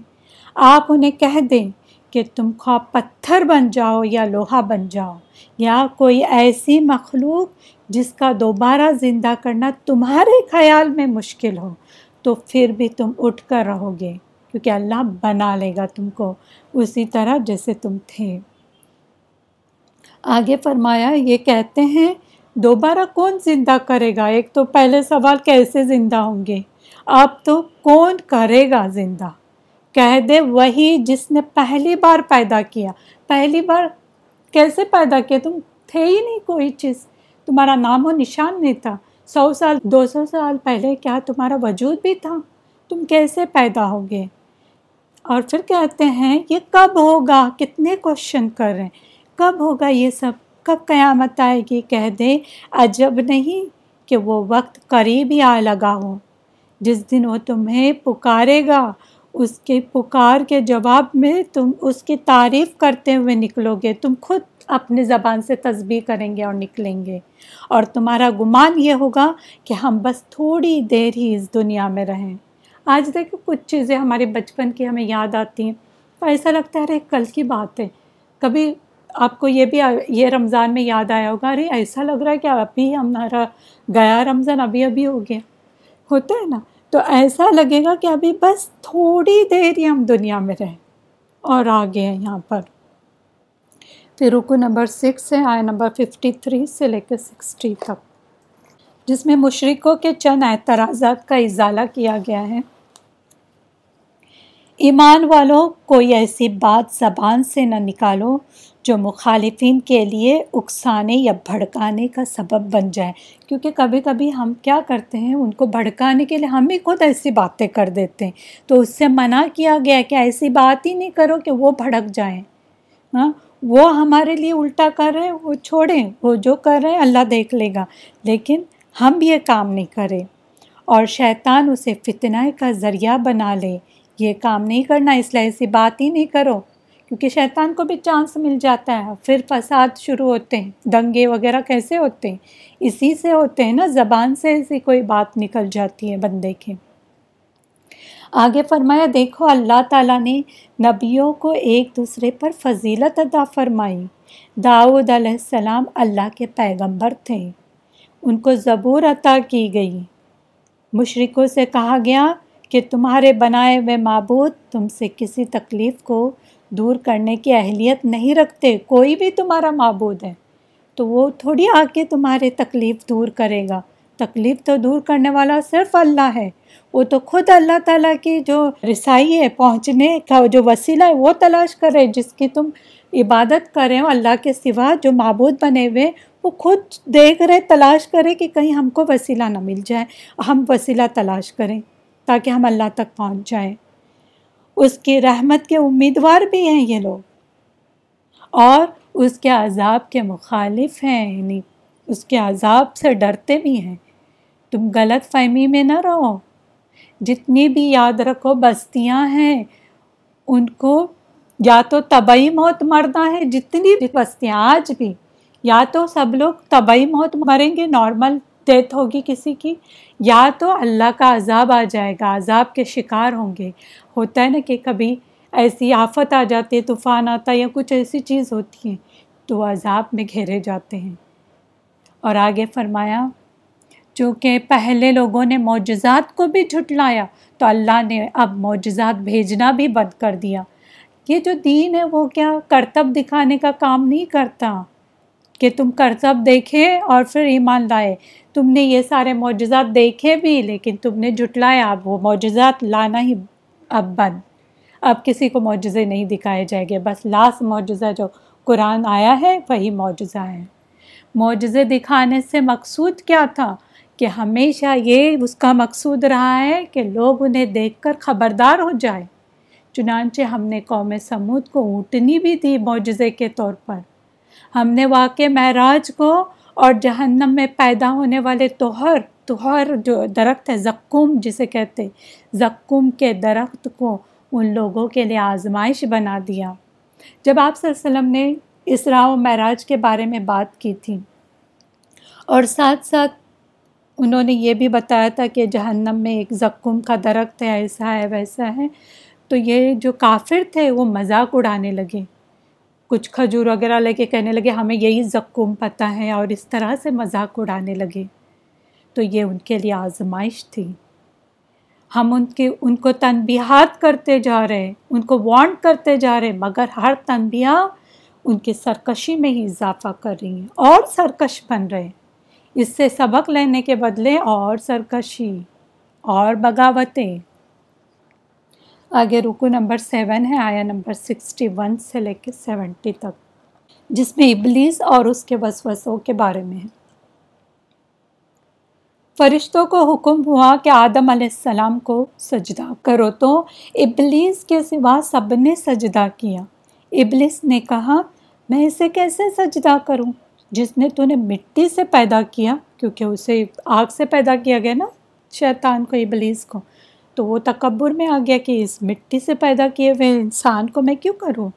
آپ انہیں کہہ دیں کہ تم خواہ پتھر بن جاؤ یا لوہا بن جاؤ، یا کوئی ایسی مخلوق جس کا دوبارہ زندہ کرنا تمہارے خیال میں مشکل ہو، تو پھر بھی تم اٹھ کر رہو گے۔ کیونکہ اللہ بنا لے گا تم کو اسی طرح جیسے تم تھے۔ آگے فرمایا، یہ کہتے ہیں، دوبارہ کون زندہ کرے گا؟ ایک تو پہلے سوال، کیسے زندہ ہوں گے؟ اب تو کون کرے گا زندہ؟ کہہ دے، وہی جس نے پہلی بار پیدا کیا۔ پہلی بار کیسے پیدا کیا؟ تم تھے ہی نہیں کوئی چیز۔ تمہارا نام و نشان نہیں تھا۔ سو سال، دو سو سال پہلے کیا تمہارا وجود بھی تھا؟ تم کیسے پیدا ہوگے؟ اور پھر کہتے ہیں، یہ کب ہوگا؟ کتنے کوشچن کر رہے ہیں۔ کب ہوگا یہ سب؟ کب قیامت آئے گی؟ کہہ دے، عجب نہیں کہ وہ وقت قریب ہی آ لگا ہو۔ جس دن وہ تمہیں پکارے گا، اس کے پکار کے جواب میں تم اس کی تعریف کرتے ہوئے نکلو گے۔ تم خود اپنی زبان سے تسبیح کریں گے اور نکلیں گے۔ اور تمہارا گمان یہ ہوگا کہ ہم بس تھوڑی دیر ہی اس دنیا میں رہیں۔ آج دیکھو کچھ چیزیں ہمارے بچپن کی ہمیں یاد آتی ہیں تو ایسا لگتا ہے، ارے، کل کی بات ہے۔ کبھی آپ کو یہ بھی یہ رمضان میں یاد آیا ہوگا، ارے، ایسا لگ رہا ہے کہ ابھی ہمارا گیا رمضان، ابھی ابھی ہو گیا۔ ہوتا ہے نا؟ تو ایسا لگے گا کہ ابھی بس تھوڑی دیر ہی ہم دنیا میں رہیں اور آگے ہیں یہاں پر۔ پھر رکو نمبر سکس ہے آئے نمبر ففٹی تھری سے لے کے سکسٹی تک۔ جس میں مشرقوں کے چند اعتراضات کا ازالہ کیا گیا ہے۔ ایمان والوں کوئی ایسی بات زبان سے نہ نکالو جو مخالفین کے لیے اکسانے یا بھڑکانے کا سبب بن جائے۔ کیونکہ کبھی کبھی ہم کیا کرتے ہیں، ان کو بھڑکانے کے لیے ہم ہی خود ایسی باتیں کر دیتے ہیں۔ تو اس سے منع کیا گیا کہ ایسی بات ہی نہیں کرو کہ وہ بھڑک جائیں۔ ہاں وہ ہمارے لیے الٹا کر رہے ہیں، وہ چھوڑیں، وہ جو کر رہے ہیں، اللہ دیکھ لے گا۔ لیکن ہم یہ کام نہیں کریں اور شیطان اسے فتنہ کا ذریعہ بنا لے۔ یہ کام نہیں کرنا، اس لیے ایسی بات ہی نہیں کرو، کیونکہ شیطان کو بھی چانس مل جاتا ہے۔ پھر فساد شروع ہوتے ہیں۔ دنگے وغیرہ کیسے ہوتے ہیں؟ اسی سے ہوتے ہیں نا، زبان سے ایسی کوئی بات نکل جاتی ہے بندے کے۔ آگے فرمایا، دیکھو، اللہ تعالیٰ نے نبیوں کو ایک دوسرے پر فضیلت ادا فرمائی۔ داؤد علیہ السلام اللہ کے پیغمبر تھے۔ ان کو زبور عطا کی گئی۔ مشرقوں سے کہا گیا کہ تمہارے بنائے ہوئے معبود تم سے کسی تکلیف کو دور کرنے کی اہلیت نہیں رکھتے، کوئی بھی تمہارا معبود ہے۔ تو وہ تھوڑی آ کے تمہارے تکلیف دور کرے گا۔ تکلیف تو دور کرنے والا صرف اللہ ہے۔ وہ تو خود اللہ تعالیٰ کی جو رسائی ہے، پہنچنے کا جو وسیلہ ہے، وہ تلاش کرے جس کی تم عبادت کریں اللہ کے سوا جو معبود بنے ہوئے، وہ خود دیکھ رہے، تلاش کرے کہ کہیں ہم کو وسیلہ نہ مل جائے۔ ہم وسیلہ تلاش کریں۔ تاکہ ہم اللہ تک پہنچ جائیں۔ اس کی رحمت کے امیدوار بھی ہیں یہ لوگ۔ اور اس کے عذاب کے مخالف ہیں یعنی اس کے عذاب سے ڈرتے بھی ہیں۔ تم غلط فہمی میں نہ رہو۔ جتنی بھی یاد رکھو، بستیاں ہیں۔ ان کو یا تو طبعی موت مرنا ہے جتنی بھی بستیاں، آج بھی۔ یا تو سب لوگ طبعی موت مریں گے نارمل ڈیتھ ہوگی کسی کی، یا تو اللہ کا عذاب آ جائے گا، عذاب کے شکار ہوں گے۔ ہوتا ہے نا کہ کبھی ایسی آفت آ جاتی ہے، طوفان آتا ہے یا کچھ ایسی چیز ہوتی ہے تو عذاب میں گھیرے جاتے ہیں۔ اور آگے فرمایا، چونکہ پہلے لوگوں نے معجزات کو بھی جھٹلایا، تو اللہ نے اب معجزات بھیجنا بھی بند کر دیا۔ یہ جو دین ہے، وہ کیا کرتب دکھانے کا کام نہیں کرتا؟ کہ تم کرتب دیکھے اور پھر ایمان لائے۔ تم نے یہ سارے معجزات دیکھے بھی، لیکن تم نے جھٹلایا اب۔ وہ معجزات لانا ہی اب بند۔ اب کسی کو معجزے نہیں دکھائے جائیں گے۔ بس لاسٹ معجزہ جو قرآن آیا ہے، وہی معجزہ ہے۔ معجزے دکھانے سے مقصود کیا تھا؟ کہ ہمیشہ یہ اس کا مقصود رہا ہے کہ لوگ انہیں دیکھ کر خبردار ہو جائے چنانچہ ہم نے قوم سمود کو اونٹنی بھی دی معجزے کے طور پر۔ ہم نے واقع معراج کو اور جہنم میں پیدا ہونے والے توہر توہر جو درخت ہے زکم جسے کہتے زکم کے درخت کو ان لوگوں کے لیے آزمائش بنا دیا۔ جب آپ صلی اللہ علیہ وسلم نے اسراء و معراج کے بارے میں بات کی تھی اور ساتھ ساتھ انہوں نے یہ بھی بتایا تھا کہ جہنم میں ایک زکم کا درخت ہے، ایسا ہے، ویسا ہے، تو یہ جو کافر تھے وہ مذاق اڑانے لگے۔ کچھ کھجور وغیرہ لے کے کہنے لگے، ہمیں یہی زکم پتہ ہے اور اس طرح سے مذاق اڑانے لگے۔ تو یہ ان کے لیے آزمائش تھی۔ ہم ان کے، ان کو تنبیہات کرتے جا رہے، ان کو وانٹ کرتے جا رہے، مگر ہر تنبیہ ان کی سرکشی میں ہی اضافہ کر رہی ہیں اور سرکش بن رہے۔ اس سے سبق لینے کے بدلے اور سرکشی اور بغاوتیں۔ آگے رکو نمبر سیون ہے، آیا نمبر سکسٹی ون سے لے کے سیونٹی تک۔ جس میں ابلیس اور اس کے وسوسوں کے بارے میں ہے۔ فرشتوں کو حکم ہوا کہ آدم علیہ السلام کو سجدہ کرو۔ تو ابلیس کے سوا سب نے سجدہ کیا۔ ابلیس نے کہا، میں اسے کیسے سجدہ کروں؟ جس نے تو نے مٹی سے پیدا کیا، کیونکہ اسے آگ سے پیدا کیا گیا نا، شیطان کو، ابلیس کو۔ تو وہ تکبر میں آ گیا کہ اس مٹی سے پیدا کیے ہوئے انسان کو میں کیوں کروں؟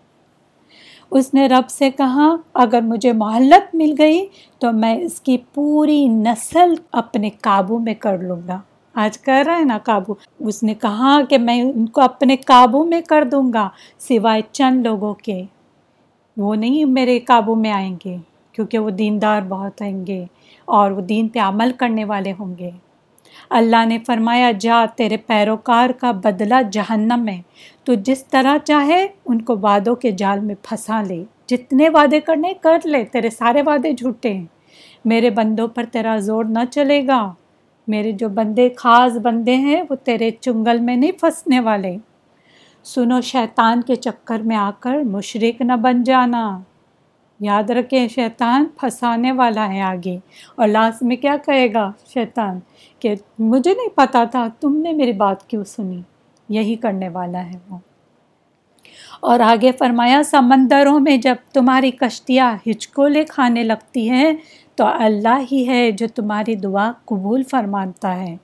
اس نے رب سے کہا، اگر مجھے محلت مل گئی تو میں اس کی پوری نسل اپنے قابو میں کر لوں گا۔ آج کر رہا ہے نا قابو۔ اس نے کہا کہ میں ان کو اپنے قابو میں کر دوں گا، سوائے چند لوگوں کے۔ وہ نہیں میرے قابو میں آئیں گے، کیونکہ وہ دیندار بہت ہوں گے اور وہ دین پہ عمل کرنے والے ہوں گے۔ اللہ نے فرمایا، جا، تیرے پیروکار کا بدلہ جہنم میں۔ تو جس طرح چاہے، ان کو وعدوں کے جال میں پھنسا لے۔ جتنے وعدے کرنے، کر لے۔ تیرے سارے وعدے جھوٹے ہیں۔ میرے بندوں پر تیرا زور نہ چلے گا۔ میرے جو بندے خاص بندے ہیں، وہ تیرے چنگل میں نہیں پھنسنے والے۔ سنو، شیطان کے چکر میں آ کر مشرق نہ بن جانا۔ یاد رکھیں، شیطان پھنسانے والا ہے آگے۔ اور لاسٹ میں کیا کہے گا شیطان؟ کہ مجھے نہیں پتا تھا تم نے میری بات کیوں سنی، یہی کرنے والا ہے وہ۔ اور آگے فرمایا، سمندروں میں جب تمہاری کشتیاں ہچکولے کھانے لگتی ہیں، تو اللہ ہی ہے جو تمہاری دعا قبول فرمانتا ہے۔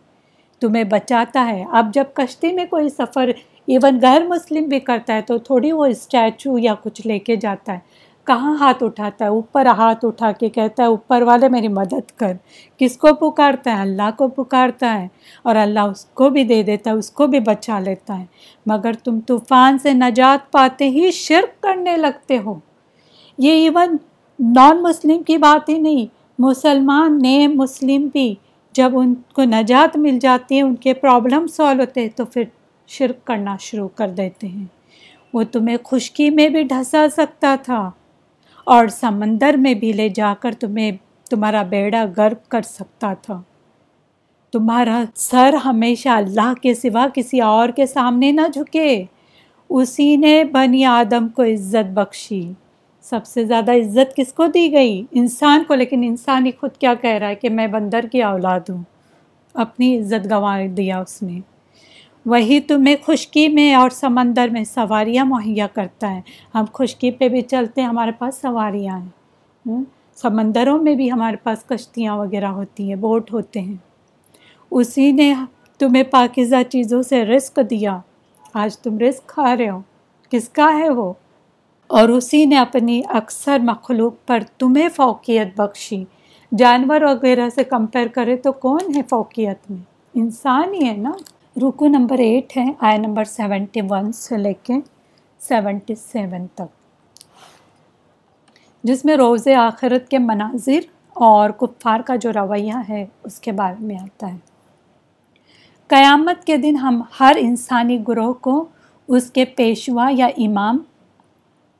تمہیں بچاتا ہے۔ اب جب کشتی میں کوئی سفر ایون غیر مسلم بھی کرتا ہے، تو تھوڑی وہ اسٹیچو یا کچھ لے کے جاتا ہے۔ کہاں ہاتھ اٹھاتا ہے؟ اوپر ہاتھ اٹھا کے کہتا ہے، اوپر والے میری مدد کر۔ کس کو پکارتا ہے؟ اللہ کو پکارتا ہے اور اللہ اس کو بھی دے دیتا ہے، اس کو بھی بچا لیتا ہے۔ مگر تم طوفان سے نجات پاتے ہی شرک کرنے لگتے ہو۔ یہ ایون نان مسلم کی بات ہی نہیں، مسلمان نئے مسلم بھی جب ان کو نجات مل جاتی ہے، ان کے پرابلم سالو ہوتے ہیں، تو پھر شرک کرنا شروع کر دیتے ہیں۔ وہ تمہیں خشکی میں بھی ڈھسا سکتا تھا۔ اور سمندر میں بھی لے جا کر تمہیں تمہارا بیڑا گرب کر سکتا تھا۔ تمہارا سر ہمیشہ اللہ کے سوا کسی اور کے سامنے نہ جھکے۔ اسی نے بنی آدم کو عزت بخشی۔ سب سے زیادہ عزت کس کو دی گئی؟ انسان کو۔ لیکن انسان ہی خود کیا کہہ رہا ہے کہ میں بندر کی اولاد ہوں۔ اپنی عزت گنوا دیا اس نے۔ وہی تمہیں خشکی میں اور سمندر میں سواریاں مہیا کرتا ہے۔ ہم خشکی پہ بھی چلتے ہیں، ہمارے پاس سواریاں ہیں۔ سمندروں میں بھی ہمارے پاس کشتیاں وغیرہ ہوتی ہیں، بوٹ ہوتے ہیں۔ اسی نے تمہیں پاکیزہ چیزوں سے رزق دیا۔ آج تم رزق کھا رہے ہو۔ کس کا ہے وہ؟ اور اسی نے اپنی اکثر مخلوق پر تمہیں فوقیت بخشی۔ جانور وغیرہ سے کمپیئر کرے تو کون ہے فوقیت میں؟ انسان ہی ہے نا۔ رکو نمبر ایٹ ہے آئی نمبر سیونٹی ون سے لے کے سیونٹی سیون تک۔ جس میں روز آخرت کے مناظر اور کفار کا جو رویہ ہے، اس کے بارے میں آتا ہے۔ قیامت کے دن ہم ہر انسانی گروہ کو اس کے پیشوا یا امام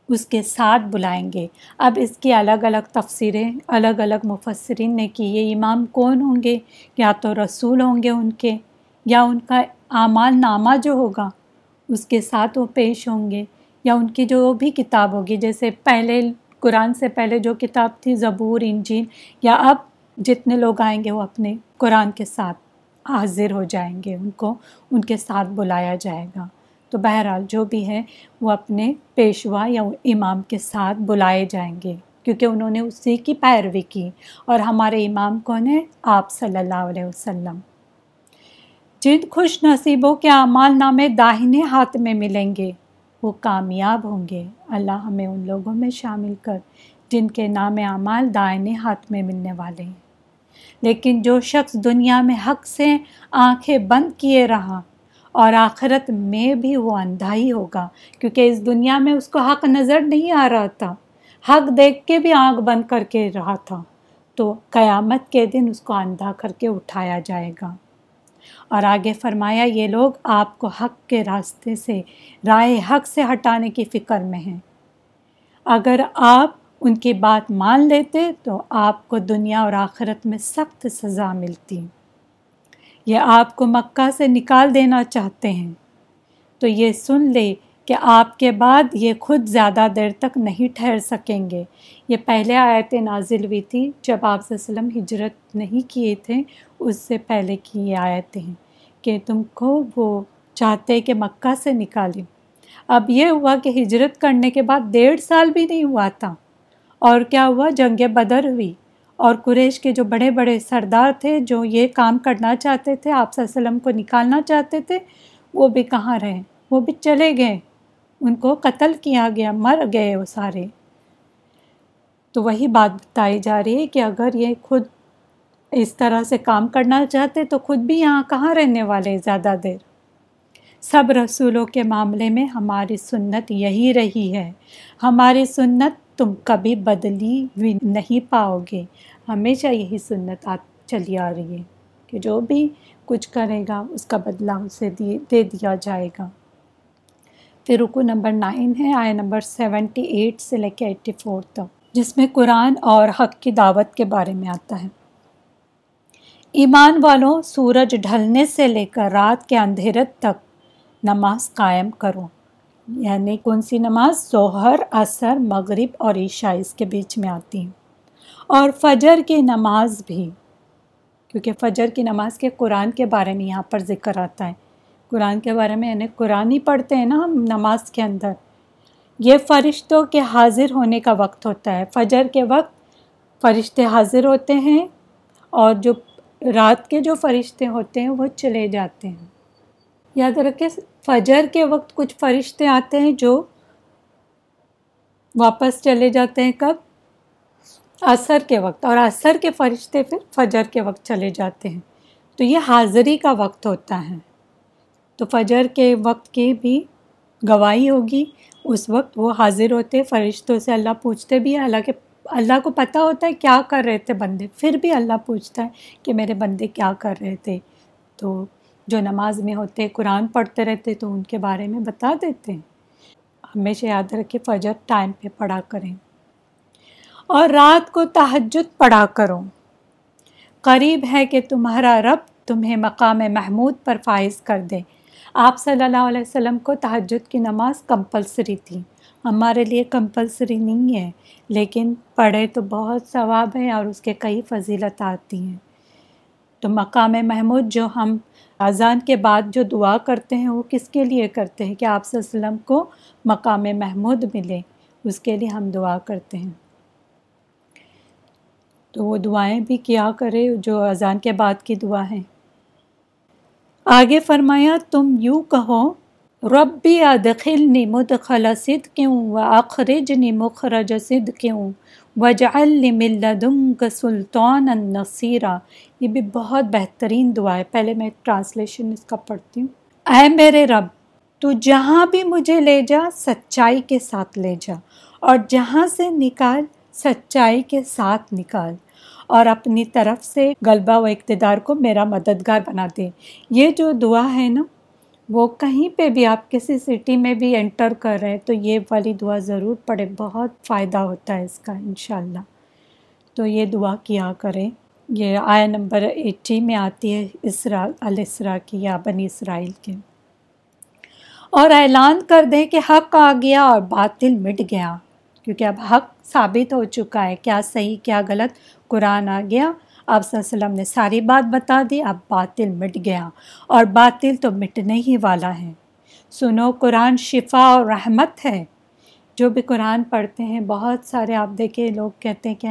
اس کے ساتھ بلائیں گے۔ اب اس کی الگ الگ تفسیریں، الگ الگ مفسرین نے کی یہ امام کون ہوں گے؟ یا تو رسول ہوں گے ان کے؟ یا ان کا اعمال نامہ جو ہوگا، اس کے ساتھ وہ پیش ہوں گے، یا ان کی جو بھی کتاب ہوگی، جیسے پہلے قرآن سے پہلے جو کتاب تھی، زبور انجین یا اب جتنے لوگ آئیں گے، وہ اپنے قرآن کے ساتھ حاضر ہو جائیں گے، ان کو ان کے ساتھ بلایا جائے گا۔ تو بہرحال جو بھی ہے، وہ اپنے پیشوا یا امام کے ساتھ بلائے جائیں گے، کیونکہ انہوں نے اسی کی پیروی کی۔ اور ہمارے امام کون ہیں؟ آپ صلی اللہ علیہ وسلم۔ جن خوش نصیبوں کے اعمال نامے داہنے ہاتھ میں ملیں گے۔ وہ کامیاب ہوں گے۔ اللہ ہمیں ان لوگوں میں شامل کر جن کے نام اعمال دائنے ہاتھ میں ملنے والے ہیں۔ لیکن جو شخص دنیا میں حق سے آنکھیں بند کیے رہا اور آخرت میں بھی وہ اندھا ہی ہوگا، کیونکہ اس دنیا میں اس کو حق نظر نہیں آ رہا تھا۔ حق دیکھ کے بھی آنکھ بند کر کے رہا تھا۔ تو قیامت کے دن اس کو اندھا کر کے اٹھایا جائے گا۔ اور آگے فرمایا، یہ لوگ آپ کو حق کے راستے سے، رائے حق سے ہٹانے کی فکر میں ہیں۔ اگر آپ ان کی بات مان لیتے تو آپ کو دنیا اور آخرت میں سخت سزا ملتی۔ یہ آپ کو مکہ سے نکال دینا چاہتے ہیں۔ تو یہ سن لے کہ آپ کے بعد یہ خود زیادہ دیر تک نہیں ٹھہر سکیں گے۔ یہ پہلے آیتیں نازل ہوئی تھی جب آپ وسلم ہجرت نہیں کیے تھے، اس سے پہلے کی یہ آیتیں ہیں کہ تم کو وہ چاہتے کہ مکہ سے نکالیں۔ اب یہ ہوا کہ ہجرت کرنے کے بعد ڈیڑھ سال بھی نہیں ہوا تھا۔ اور کیا ہوا؟ جنگ بدر ہوئی۔ اور قریش کے جو بڑے بڑے سردار تھے، جو یہ کام کرنا چاہتے تھے، آپ وسلم کو نکالنا چاہتے تھے، وہ بھی کہاں رہے؟ وہ بھی چلے گئے۔ ان کو قتل کیا گیا، مر گئے وہ سارے۔ تو وہی بات بتائی جا رہی ہے کہ اگر یہ خود اس طرح سے کام کرنا چاہتے تو خود بھی یہاں کہاں رہنے والے زیادہ دیر؟ سب رسولوں کے معاملے میں ہماری سنت یہی رہی ہے۔ ہماری سنت تم کبھی بدلی بھی نہیں پاؤ گے۔ ہمیشہ یہی سنت آ چلی آ رہی ہے کہ جو بھی کچھ کرے گا، اس کا بدلہ اسے دے دیا جائے گا۔ پھر رکو نمبر نائن ہے آئے نمبر سیونٹی ایٹ سے لے کے ایٹی فور تک، جس میں قرآن اور حق کی دعوت کے بارے میں آتا ہے۔ ایمان والوں، سورج ڈھلنے سے لے کر رات کے اندھیرت تک نماز قائم کرو۔ یعنی کون سی نماز؟ ظہر، عصر، مغرب اور عشاء اس کے بیچ میں آتی ہیں۔ اور فجر کی نماز بھی، کیونکہ فجر کی نماز کے قرآن کے بارے میں یہاں پر ذکر آتا ہے۔ قرآن کے بارے میں یعنی قرآن ہی پڑھتے ہیں نا ہم نماز کے اندر۔ یہ فرشتوں کے حاضر ہونے کا وقت ہوتا ہے۔ فجر کے وقت فرشتے حاضر ہوتے ہیں اور جو رات کے جو فرشتے ہوتے ہیں وہ چلے جاتے ہیں۔ یاد رکھیں فجر کے وقت کچھ فرشتے آتے ہیں جو واپس چلے جاتے ہیں کب؟ عصر کے وقت۔ اور عصر کے فرشتے پھر فجر کے وقت چلے جاتے ہیں۔ تو یہ حاضری کا وقت ہوتا ہے۔ تو فجر کے وقت کی بھی گواہی ہوگی۔ اس وقت وہ حاضر ہوتے، فرشتوں سے اللہ پوچھتے بھی ہیں۔ اللہ کے اللہ کو پتہ ہوتا ہے کیا کر رہے تھے بندے۔ پھر بھی اللہ پوچھتا ہے کہ میرے بندے کیا کر رہے تھے۔ تو جو نماز میں ہوتے، قرآن پڑھتے رہتے، تو ان کے بارے میں بتا دیتے ہیں۔ ہمیشہ یاد رکھے فجر ٹائم پہ پڑھا کریں۔ اور رات کو تہجد پڑھا کرو۔ قریب ہے کہ تمہارا رب تمہیں مقام محمود پر فائز کر دے۔ آپ صلی اللہ علیہ وسلم کو تہجد کی نماز کمپلسری تھی۔ ہمارے لیے کمپلسری نہیں ہے، لیکن پڑھے تو بہت ثواب ہے اور اس کے کئی فضیلت آتی ہیں۔ تو مقام محمود جو ہم اذان کے بعد جو دعا کرتے ہیں، وہ کس کے لیے کرتے ہیں کہ آپ صلی اللہ علیہ وسلم کو مقام محمود ملے؟ اس کے لیے ہم دعا کرتے ہیں۔ تو وہ دعائیں بھی کیا کرے جو اذان کے بعد کی دعا ہیں؟ آگے فرمایا، تم یوں کہو، ربی ادخلنی مدخل صد کیوں و اخرجنی مخرج صد کیوں وجعل من لدنک سلطان النصیرہ یہ بھی بہت بہترین دعا ہے۔ پہلے میں ٹرانسلیشن اس کا پڑھتی ہوں۔ اے میرے رب، تو جہاں بھی مجھے لے جا، سچائی کے ساتھ لے جا، اور جہاں سے نکال، سچائی کے ساتھ نکال۔ اور اپنی طرف سے غلبہ و اقتدار کو میرا مددگار بنا دے۔ یہ جو دعا ہے نا، وہ کہیں پہ بھی آپ کسی سٹی میں بھی انٹر کر رہے ہیں تو یہ والی دعا ضرور پڑھے بہت فائدہ ہوتا ہے اس کا انشاءاللہ۔ تو یہ دعا کیا کریں۔ یہ آیا نمبر ایٹی میں آتی ہے اسرا الاسرا کی یا بنی اسرائیل کے۔ اور اعلان کر دیں کہ حق آ گیا اور باطل مٹ گیا۔ کیونکہ اب حق ثابت ہو چکا ہے۔ کیا صحیح، کیا غلط؟ قرآن آ گیا۔ آپ صلی اللہ علیہ وسلم نے ساری بات بتا دی، اب باطل مٹ گیا اور باطل تو مٹنے ہی والا ہے۔ سنو، قرآن شفا اور رحمت ہے۔ جو بھی قرآن پڑھتے ہیں، بہت سارے آپ دیکھیں، لوگ کہتے ہیں کہ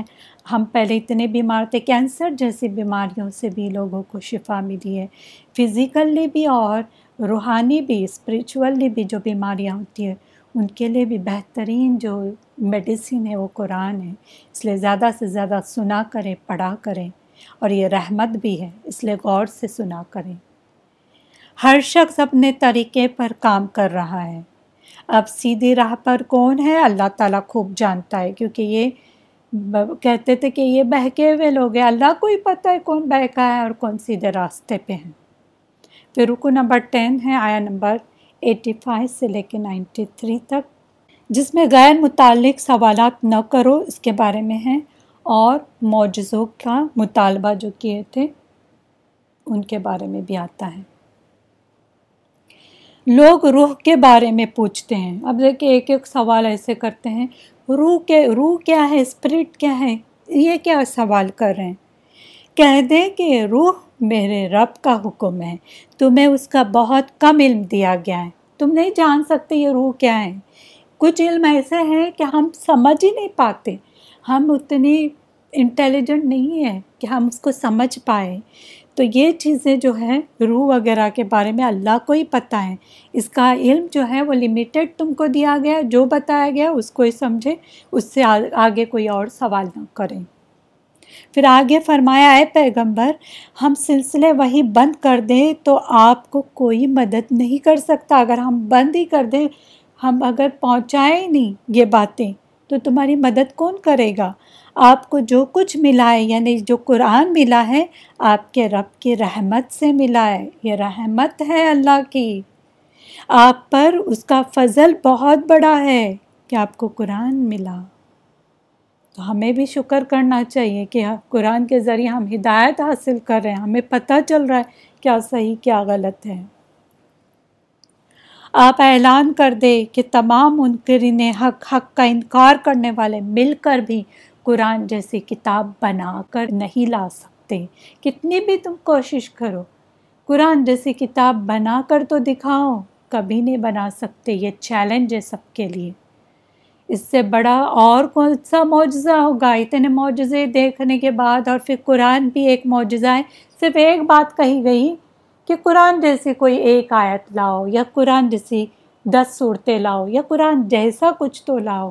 ہم پہلے اتنے بیمار تھے، کینسر جیسی بیماریوں سے بھی لوگوں کو شفا ملی ہے۔ فزیکلی بھی اور روحانی بھی، اسپریچولی بھی جو بیماریاں ہوتی ہیں، ان کے لیے بھی بہترین جو میڈیسن ہے، وہ قرآن ہے۔ اس لیے زیادہ سے زیادہ سنا کریں، پڑھا کریں۔ اور یہ رحمت بھی ہے، اس لیے غور سے سنا کریں۔ ہر شخص اپنے طریقے پر کام کر رہا ہے۔ اب سیدھی راہ پر کون ہے؟ اللہ تعالیٰ خوب جانتا ہے، کیونکہ یہ کہتے تھے کہ یہ بہکے ہوئے لوگ ہیں۔ اللہ کو ہی پتہ ہے کون بہکا ہے اور کون سیدھے راستے پہ ہیں۔ پھر رکو نمبر ٹین ہے، آیا نمبر ایٹی فائیو سے لے کے نائنٹی تھری تک۔ جس میں غیر متعلق سوالات نہ کرو، اس کے بارے میں ہیں۔ اور معجزوں کا مطالبہ جو کیے تھے، ان کے بارے میں بھی آتا ہے۔ لوگ روح کے بارے میں پوچھتے ہیں۔ اب دیکھیں ایک ایک سوال ایسے کرتے ہیں۔ روح کے، روح کیا ہے؟ اسپرٹ کیا ہے؟ یہ کیا سوال کر رہے ہیں؟ کہہ دیں کہ روح میرے رب کا حکم ہے۔ تمہیں اس کا بہت کم علم دیا گیا ہے۔ تم نہیں جان سکتے یہ روح کیا ہے۔ کچھ علم ایسے ہیں کہ ہم سمجھ ہی نہیں پاتے۔ ہم اتنی انٹیلیجنٹ نہیں ہیں کہ ہم اس کو سمجھ پائیں۔ تو یہ چیزیں جو ہیں، روح وغیرہ کے بارے میں اللہ کو ہی پتہ ہے اس کا علم جو ہے وہ لمیٹیڈ تم کو دیا گیا جو بتایا گیا اس کو ہی سمجھے اس سے آگے کوئی اور سوال نہ کریں۔ پھر آگے فرمایا ہے پیغمبر، ہم سلسلے وہی بند کر دیں تو آپ کو کوئی مدد نہیں کر سکتا۔ اگر ہم بند ہی کر دیں ہم اگر پہنچائیں نہیں یہ باتیں، تو تمہاری مدد کون کرے گا؟ آپ کو جو کچھ ملا ہے یعنی جو قرآن ملا ہے، آپ کے رب کی رحمت سے ملا ہے۔ یہ رحمت ہے اللہ کی۔ آپ پر اس کا فضل بہت بڑا ہے کہ آپ کو قرآن ملا۔ تو ہمیں بھی شکر کرنا چاہیے کہ قرآن کے ذریعے ہم ہدایت حاصل کر رہے ہیں۔ ہمیں پتہ چل رہا ہے کیا صحیح، کیا غلط ہے۔ آپ اعلان کر دے کہ تمام منکرین حق حق کا انکار کرنے والے مل کر بھی قرآن جیسی کتاب بنا کر نہیں لا سکتے۔ کتنی بھی تم کوشش کرو، قرآن جیسی کتاب بنا کر تو دکھاؤ، کبھی نہیں بنا سکتے یہ چیلنج ہے سب کے لیے۔ اس سے بڑا اور کون سا معجزہ ہوگا؟ اتنے معجزے دیکھنے کے بعد اور پھر قرآن بھی ایک معجزہ ہے، صرف ایک بات کہی گئی۔ کہ قرآن جیسی کوئی ایک آیت لاؤ یا قرآن جیسی دس صورتیں لاؤ یا قرآن جیسا کچھ تو لاؤ،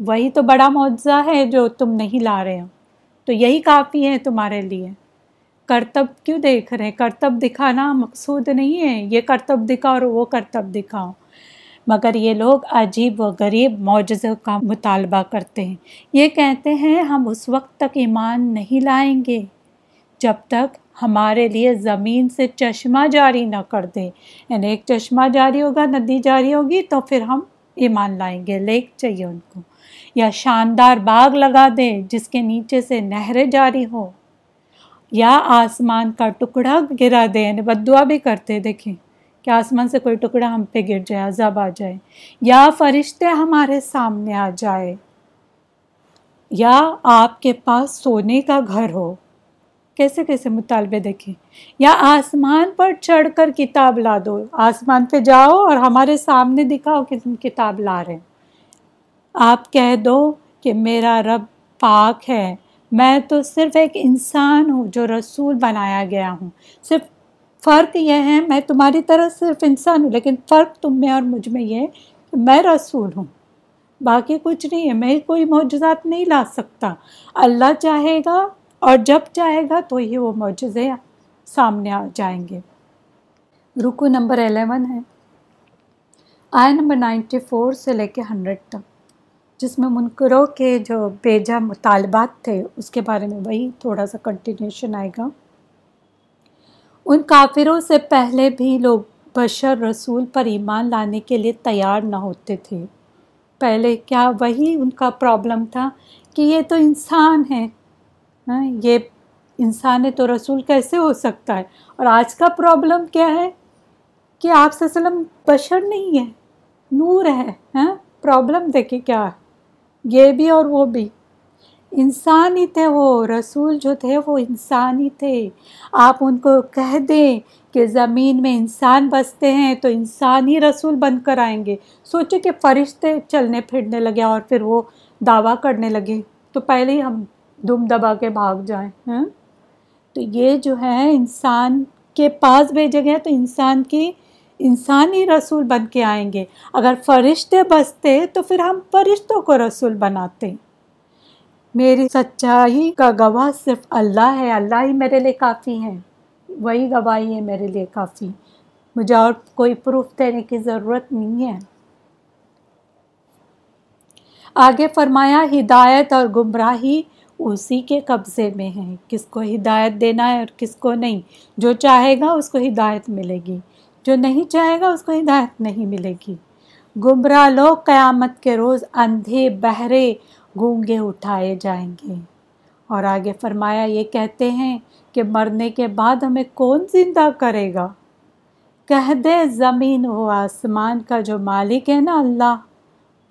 وہی تو بڑا معجزہ ہے جو تم نہیں لا رہے ہو۔ تو یہی کافی ہے تمہارے لیے۔ کرتب کیوں دیکھ رہے ہیں؟ کرتب دکھانا مقصود نہیں ہے۔ یہ کرتب دکھاؤ اور وہ کرتب دکھاؤ۔ مگر یہ لوگ عجیب و غریب معجزوں کا مطالبہ کرتے ہیں۔ یہ کہتے ہیں ہم اس وقت تک ایمان نہیں لائیں گے جب تک ہمارے لیے زمین سے چشمہ جاری نہ کر دے یعنی ایک چشمہ جاری ہوگا، ندی جاری ہوگی تو پھر ہم ایمان لائیں گے۔ لیک چاہیے ان کو۔ یا شاندار باغ لگا دے جس کے نیچے سے نہریں جاری ہو یا آسمان کا ٹکڑا گرا دے یعنی بد دعا بھی کرتے دیکھیں، کہ آسمان سے کوئی ٹکڑا ہم پہ گر جائے، عذاب آ جائے۔ یا فرشتے ہمارے سامنے آ جائے۔ یا آپ کے پاس سونے کا گھر ہو۔ کیسے کیسے مطالبے دیکھیں۔ یا آسمان پر چڑھ کر کتاب لا دو آسمان پہ جاؤ اور ہمارے سامنے دکھاؤ کہ تم کتاب لا رہے آپ کہہ دو کہ میرا رب پاک ہے۔ میں تو صرف ایک انسان ہوں جو رسول بنایا گیا ہوں۔ صرف فرق یہ ہے، میں تمہاری طرح صرف انسان ہوں، لیکن فرق تم میں اور مجھ میں یہ کہ میں رسول ہوں۔ باقی کچھ نہیں ہے، میں کوئی معجزات نہیں لا سکتا۔ اللہ چاہے گا اور جب چاہے گا تو ہی وہ معجزے سامنے آ جائیں گے۔ رکو نمبر الیون ہے۔ آئے نمبر نائنٹی فور سے لے کے ہنڈریڈ تک، جس میں منکروں کے جو بیجا مطالبات تھے، اس کے بارے میں وہی تھوڑا سا کنٹینیوشن آئے گا۔ ان کافروں سے پہلے بھی لوگ بشر رسول پر ایمان لانے کے لیے تیار نہ ہوتے تھے۔ پہلے کیا وہی ان کا پرابلم تھا کہ یہ تو انسان ہے ہاں، یہ انسان تو رسول کیسے ہو سکتا ہے؟ اور آج کا پرابلم کیا ہے؟ کہ آپ سے وسلم بشر نہیں ہے نور ہے ہاں؟ پرابلم دیکھے کیا ہے۔ یہ بھی اور وہ بھی۔ انسان ہی تھے وہ، رسول جو تھے وہ انسان ہی تھے۔ آپ ان کو کہہ دیں کہ زمین میں انسان بستے ہیں تو انسان ہی رسول بن کر آئیں گے۔ سوچے کہ فرشتے چلنے پھرنے لگے اور پھر وہ دعویٰ کرنے لگے۔ تو پہلے ہی ہم دم دبا کے بھاگ جائیں ہیں تو یہ جو ہے انسان کے پاس بھیجے گئے تو انسان کی انسانی رسول بن کے آئیں گے۔ اگر فرشتے بستے تو پھر ہم فرشتوں کو رسول بناتے۔ میری سچائی کا گواہ صرف اللہ ہے، اللہ ہی میرے لیے کافی ہے۔ وہی گواہی ہے میرے لیے کافی۔ مجھے اور کوئی پروف دینے کی ضرورت نہیں ہے۔ آگے فرمایا، ہدایت اور گمراہی اسی کے قبضے میں ہے کس کو ہدایت دینا ہے اور کس کو نہیں۔ جو چاہے گا اس کو ہدایت ملے گی۔ جو نہیں چاہے گا اس کو ہدایت نہیں ملے گی۔ گمراہ لوگ قیامت کے روز اندھے بہرے گونگے اٹھائے جائیں گے۔ اور آگے فرمایا، یہ کہتے ہیں کہ مرنے کے بعد ہمیں کون زندہ کرے گا؟ کہہ دے زمین و آسمان کا جو مالک ہے نا اللہ،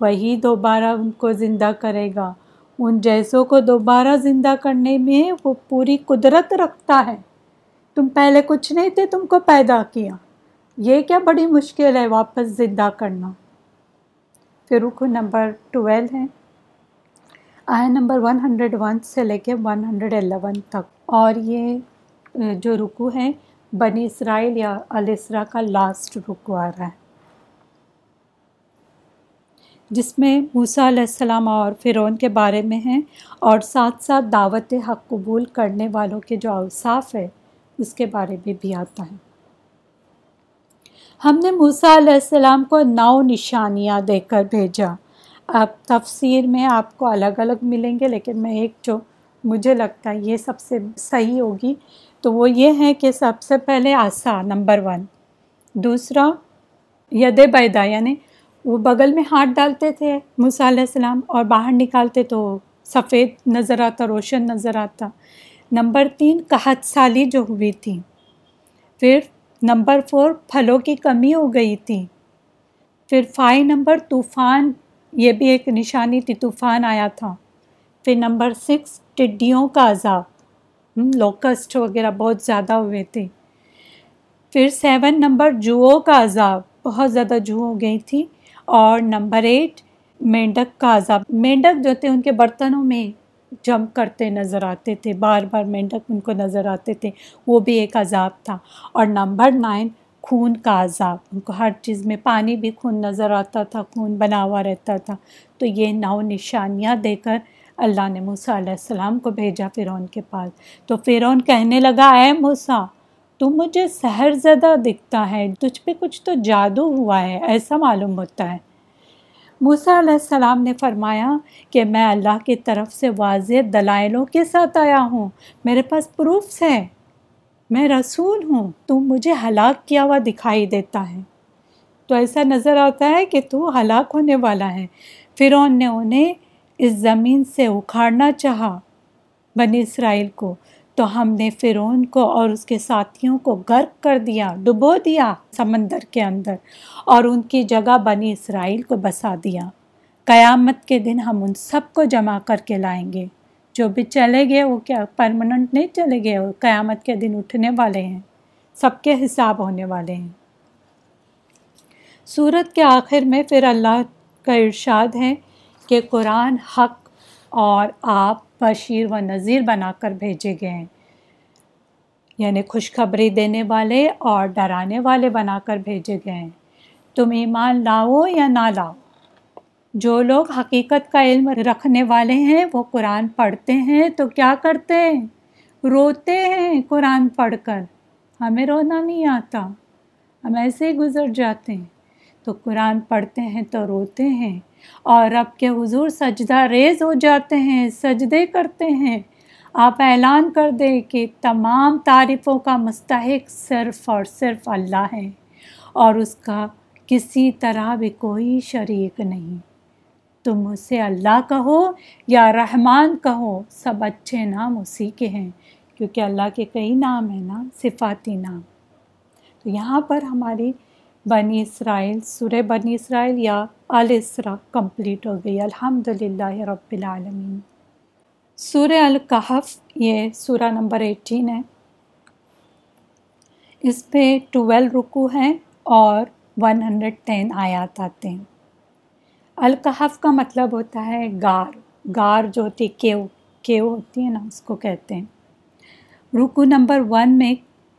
وہی دوبارہ ان کو زندہ کرے گا۔ ان جیسوں کو دوبارہ زندہ کرنے میں وہ پوری قدرت رکھتا ہے۔ تم پہلے کچھ نہیں تھے، تم کو پیدا کیا۔ یہ کیا بڑی مشکل ہے واپس زندہ کرنا۔ پھر رخ نمبر ٹویلو ہے۔ آیا نمبر ون ہنڈریڈ ون سے لے کے ون ہنڈریڈ الیون تک۔ اور یہ، جو رکو ہے، بنی اسرائیل یا الاسرا کا لاسٹ رکو آ رہا ہے۔ جس میں موسیٰ علیہ السلام اور فرعون کے بارے میں ہیں اور ساتھ ساتھ دعوت حق قبول کرنے والوں کے جو اوصاف ہے اس کے بارے میں بھی آتا ہے۔ ہم نے موسیٰ علیہ السلام کو نو نشانیاں دے کر بھیجا۔ اب تفسیر میں آپ کو الگ الگ ملیں گے، لیکن میں ایک جو مجھے لگتا ہے یہ سب سے صحیح ہوگی، تو وہ یہ ہے کہ سب سے پہلے آسا نمبر ون۔ دوسرا ید بیدا یعنی وہ بغل میں ہاتھ ڈالتے تھے، موسیٰ علیہ السلام، اور باہر نکالتے تو سفید نظر آتا، روشن نظر آتا۔ نمبر تین، قحط سالی جو ہوئی تھی۔ پھر نمبر فور، پھلوں کی کمی ہو گئی تھی۔ پھر فائیو، نمبر طوفان، یہ بھی ایک نشانی تھی، طوفان آیا تھا۔ پھر نمبر سکس، ٹڈیوں کا عذاب۔ لوکسٹ وغیرہ بہت زیادہ ہوئے تھے۔ پھر سیون، نمبر جوؤں کا عذاب۔ بہت زیادہ جو ہو گئی تھی۔ اور نمبر ایٹ، مینڈک کا عذاب۔ مینڈک جو تھے، ان کے برتنوں میں جم کرتے نظر آتے تھے۔ بار بار مینڈک ان کو نظر آتے تھے۔ وہ بھی ایک عذاب تھا۔ اور نمبر نائن، خون کا عذاب۔ ان کو ہر چیز میں پانی بھی خون نظر آتا تھا، خون بنا ہوا رہتا تھا۔ تو یہ نو نشانیاں دے کر اللہ نے موسیٰ علیہ السلام کو بھیجا فرعون کے پاس۔ تو فرعون کہنے لگا، اے موسیٰ تو مجھے سحر زدہ دکھتا ہے، تجھ پہ کچھ تو جادو ہوا ہے، ایسا معلوم ہوتا ہے۔ موسیٰ علیہ السلام نے فرمایا کہ میں اللہ کی طرف سے واضح دلائلوں کے ساتھ آیا ہوں۔ میرے پاس پروفس ہے میں رسول ہوں، تو مجھے ہلاک کیا ہوا دکھائی دیتا ہے۔ تو ایسا نظر آتا ہے کہ تو ہلاک ہونے والا ہے۔ فرعون نے انہیں اس زمین سے اکھاڑنا چاہا، بنی اسرائیل کو۔ تو ہم نے فرعون کو اور اس کے ساتھیوں کو غرق کر دیا، ڈبو دیا سمندر کے اندر اور ان کی جگہ بنی اسرائیل کو بسا دیا۔ قیامت کے دن ہم ان سب کو جمع کر کے لائیں گے۔ جو بھی چلے گئے وہ کیا پرماننٹ نہیں چلے گئے، وہ قیامت کے دن اٹھنے والے ہیں۔ سب کے حساب ہونے والے ہیں۔ صورت کے آخر میں پھر اللہ کا ارشاد ہے کہ قرآن حق اور آپ بشیر و نذیر بنا کر بھیجے گئے۔ ہیں یعنی خوشخبری دینے والے اور ڈرانے والے بنا کر بھیجے گئے۔ ہیں تم ایمان لاؤ یا نہ لاؤ؟ جو لوگ حقیقت کا علم رکھنے والے ہیں، وہ قرآن پڑھتے ہیں تو کیا کرتے؟ ہیں روتے ہیں قرآن پڑھ کر۔ ہمیں رونا نہیں آتا، ہم ایسے ہی گزر جاتے ہیں۔ تو قرآن پڑھتے ہیں تو روتے ہیں۔ اور رب کے حضور سجدہ ریز ہو جاتے ہیں، سجدے کرتے ہیں۔ آپ اعلان کر دیں کہ تمام تعریفوں کا مستحق صرف اور صرف اللہ ہے اور اس کا کسی طرح بھی کوئی شریک نہیں۔ تم اسے اللہ کہو یا رحمان کہو، سب اچھے نام اسی کے ہیں، کیونکہ اللہ کے کئی نام ہیں نا، صفاتی نام۔ تو یہاں پر ہماری بنی اسرائیل، سورہ بنی اسرائیل یا عال اسرا کمپلیٹ ہو گئی۔ الحمد للہ رب العالمین۔ سورہ الکحف یہ سورہ نمبر ایٹین ہے۔ اس پہ ٹویلو رکو ہیں اور ون ہنڈریڈ ٹین آیات آتے ہیں۔ الکحف کا مطلب ہوتا ہے گار گار جو ہوتی کیو کیو ہوتی ہے نا، اس کو کہتے ہیں۔ رکو نمبر ون میں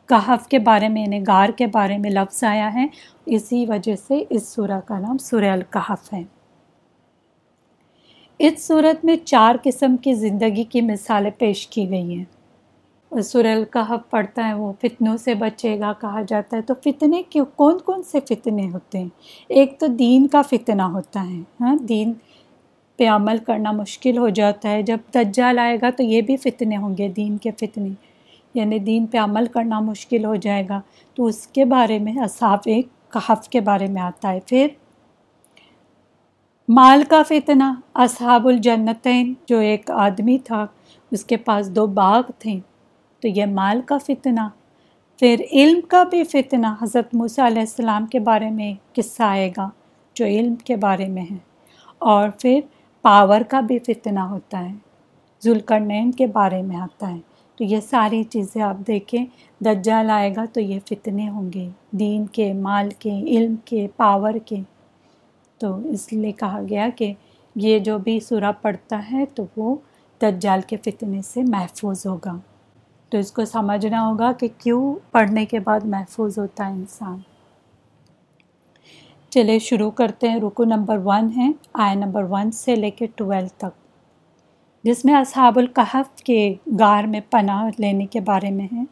کہف کے بارے میں یعنی گار کے بارے میں لفظ آیا ہے۔ اسی وجہ سے اس سورہ کا نام سورہ الکحف ہے۔ اس صورت میں چار قسم کی زندگی کی مثالیں پیش کی گئی ہیں۔ سر القحف پڑھتا ہے، وہ فتنوں سے بچے گا کہا جاتا ہے۔ تو فتنے کیوں، کون کون سے فتنے ہوتے ہیں؟ ایک تو دین کا فتنہ ہوتا ہے ہاں دین پہ عمل کرنا مشکل ہو جاتا ہے۔ جب دجال آئے گا تو یہ بھی فتنے ہوں گے، دین کے فتنے۔ یعنی دین پہ عمل کرنا مشکل ہو جائے گا، تو اس کے بارے میں اصحاب ایک کہف کے بارے میں آتا ہے۔ پھر مال کا فتنہ، اصحاب الجنتین جو ایک آدمی تھا، اس کے پاس دو باغ تھے، تو یہ مال کا فتنہ۔ پھر علم کا بھی فتنہ، حضرت موسیٰ علیہ السلام کے بارے میں قصہ آئے گا جو علم کے بارے میں ہے۔ اور پھر پاور کا بھی فتنہ ہوتا ہے، ذوالقرنین کے بارے میں آتا ہے۔ تو یہ ساری چیزیں آپ دیکھیں، دجال آئے گا تو یہ فتنے ہوں گے۔ دین کے، مال کے، علم کے پاور کے۔ تو اس لیے کہا گیا کہ یہ جو بھی سورہ پڑھتا ہے تو وہ دجال کے فتنے سے محفوظ ہوگا۔ تو اس کو سمجھنا ہوگا کہ کیوں پڑھنے کے بعد محفوظ ہوتا ہے انسان۔ چلے شروع کرتے ہیں۔ رکو نمبر ون ہے آئے نمبر ون سے لے کے ٹویلو تک۔ جس میں اصحاب القحف کے گار میں پناہ لینے کے بارے میں ہے۔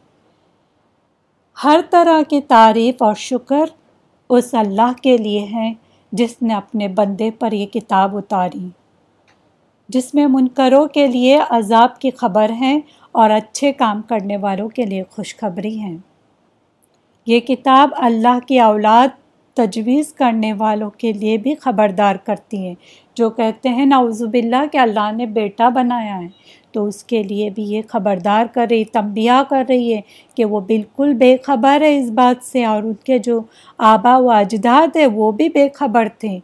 ہر طرح کی تعریف اور شکر اس اللہ کے لیے ہے جس نے اپنے بندے پر یہ کتاب اتاری۔ جس میں منکروں کے لیے عذاب کی خبر ہے اور اچھے کام کرنے والوں کے لیے خوشخبری ہیں یہ کتاب اللہ کی اولاد تجویز کرنے والوں کے لیے بھی خبردار کرتی ہے۔ جو کہتے ہیں، نعوذ باللہ کہ اللہ نے بیٹا بنایا ہے۔ تو اس کے لیے بھی یہ خبردار کر رہی، تنبیہ کر رہی ہے کہ وہ بالکل بے خبر ہے اس بات سے۔ اور ان کے جو آبا و اجداد ہے وہ بھی بے خبر تھے۔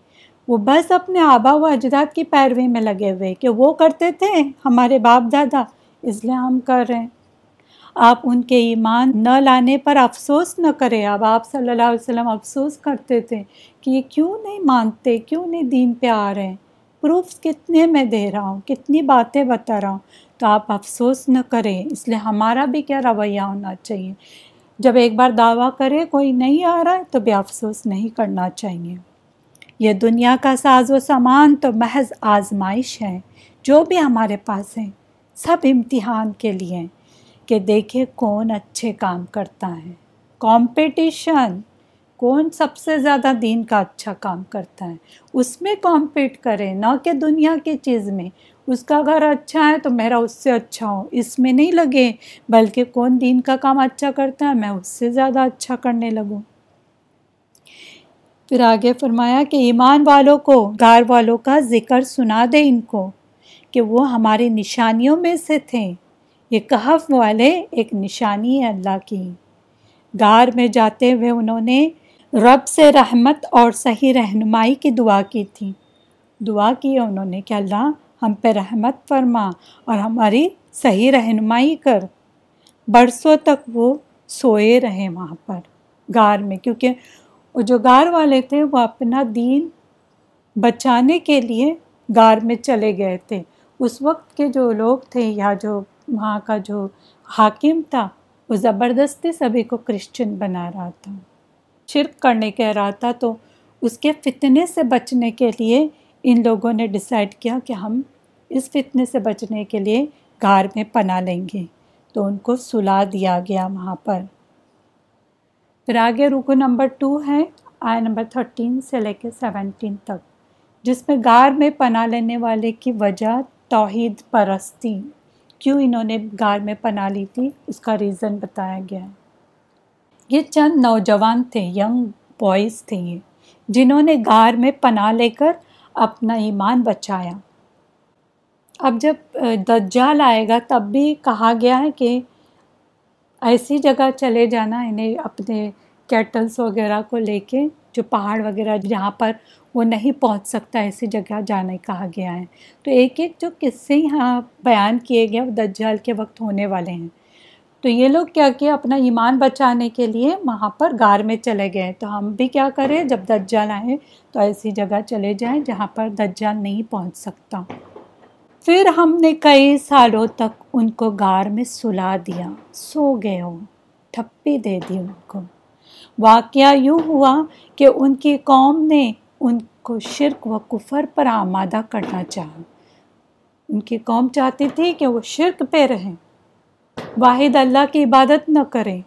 وہ بس اپنے آبا و اجداد کی پیروی میں لگے ہوئے کہ وہ کرتے تھے ہمارے باپ دادا، اس لیے ہم کر رہے ہیں۔ آپ ان کے ایمان نہ لانے پر افسوس نہ کرے اب آپ صلی اللہ علیہ وسلم افسوس کرتے تھے کہ یہ کیوں نہیں مانتے، کیوں نہیں دین پہ آ رہے ہیں؟ پروفس کتنے میں دے رہا ہوں، کتنی باتیں بتا رہا ہوں۔ تو آپ افسوس نہ کریں، اس لیے ہمارا بھی کیا رویہ ہونا چاہیے۔ جب ایک بار دعویٰ کرے کوئی نہیں آ رہا ہے تو بھی افسوس نہیں کرنا چاہیے۔ یہ دنیا کا ساز و سامان تو محض آزمائش ہے، جو بھی ہمارے پاس ہے، سب امتحان کے لیے کہ دیکھے کون اچھے کام کرتا ہے۔ کمپٹیشن۔ کون سب سے زیادہ دین کا اچھا کام کرتا ہے؟ اس میں کمپیٹ کرے، نہ کہ دنیا کی چیز میں۔ اس کا گھر اچھا ہے تو میرا اس سے اچھا ہو۔ اس میں نہیں لگے، بلکہ کون دین کا کام اچھا کرتا ہے؟ میں اس سے زیادہ اچھا کرنے لگوں۔ پھر آگے فرمایا کہ ایمان والوں کو، گار والوں کا ذکر سنا دے ان کو کہ وہ ہماری نشانیوں میں سے تھے۔ یہ کہف والے ایک نشانی ہے اللہ کی۔ گار میں جاتے ہوئے انہوں نے رب سے رحمت اور صحیح رہنمائی کی دعا کی تھی۔ دعا کی انہوں نے کہ اللہ ہم پہ رحمت فرما اور ہماری صحیح رہنمائی کر۔ برسوں تک وہ سوئے رہے وہاں پر گار میں، کیونکہ وہ جو گار والے تھے وہ اپنا دین بچانے کے لیے گار میں چلے گئے تھے۔ اس وقت کے جو لوگ تھے یا جو وہاں کا جو حاکم تھا، وہ زبردستی سبھی کو کرسچن بنا رہا تھا۔ شرک کرنے کہہ رہا تھا، تو اس کے فتنے سے بچنے کے لیے ان لوگوں نے ڈسائڈ کیا کہ ہم اس فتنے سے بچنے کے لیے گھر میں پناہ لیں گے۔ تو ان کو سلا دیا گیا وہاں پر۔ پھر آگے رکو نمبر ٹو ہے آئے نمبر تھرٹین سے لے کے سیونٹین تک، جس میں گار میں پناہ لینے والے کی وجہ توحید پرستی۔ کیوں انہوں نے گار میں پناہ لی تھی؟ اس کا ریزن بتایا گیا۔ ہے یہ چند نوجوان تھے ینگ بوائز تھے یہ، جنہوں نے گار میں پناہ لے کر اپنا ایمان بچایا۔ اب جب دجال آئے گا، تب بھی کہا گیا ہے کہ ایسی جگہ چلے جانا، انہیں اپنے کیٹلس وغیرہ کو لے کے جو پہاڑ وغیرہ جہاں پر وہ نہیں پہنچ سکتا، ایسی جگہ جانے کہا گیا ہے۔ تو ایک ایک جو قصے یہاں بیان کیے گئے، وہ دجال کے وقت ہونے والے ہیں۔ تو یہ لوگ کیا کیا اپنا ایمان بچانے کے لیے وہاں پر گار میں چلے گئے۔ تو ہم بھی کیا کریں، جب دجال آئیں تو ایسی جگہ چلے جائیں جہاں پر دجال نہیں پہنچ سکتا۔ پھر ہم نے کئی سالوں تک ان کو گار میں سلا دیا، سو گئے ہو تھپی دے دی ان کو۔ واقعہ یوں ہوا کہ ان کی قوم نے ان کو شرک و کفر پر آمادہ کرنا چاہا۔ ان کی قوم چاہتی تھی کہ وہ شرک پہ رہیں۔ واحد اللہ کی عبادت نہ کریں۔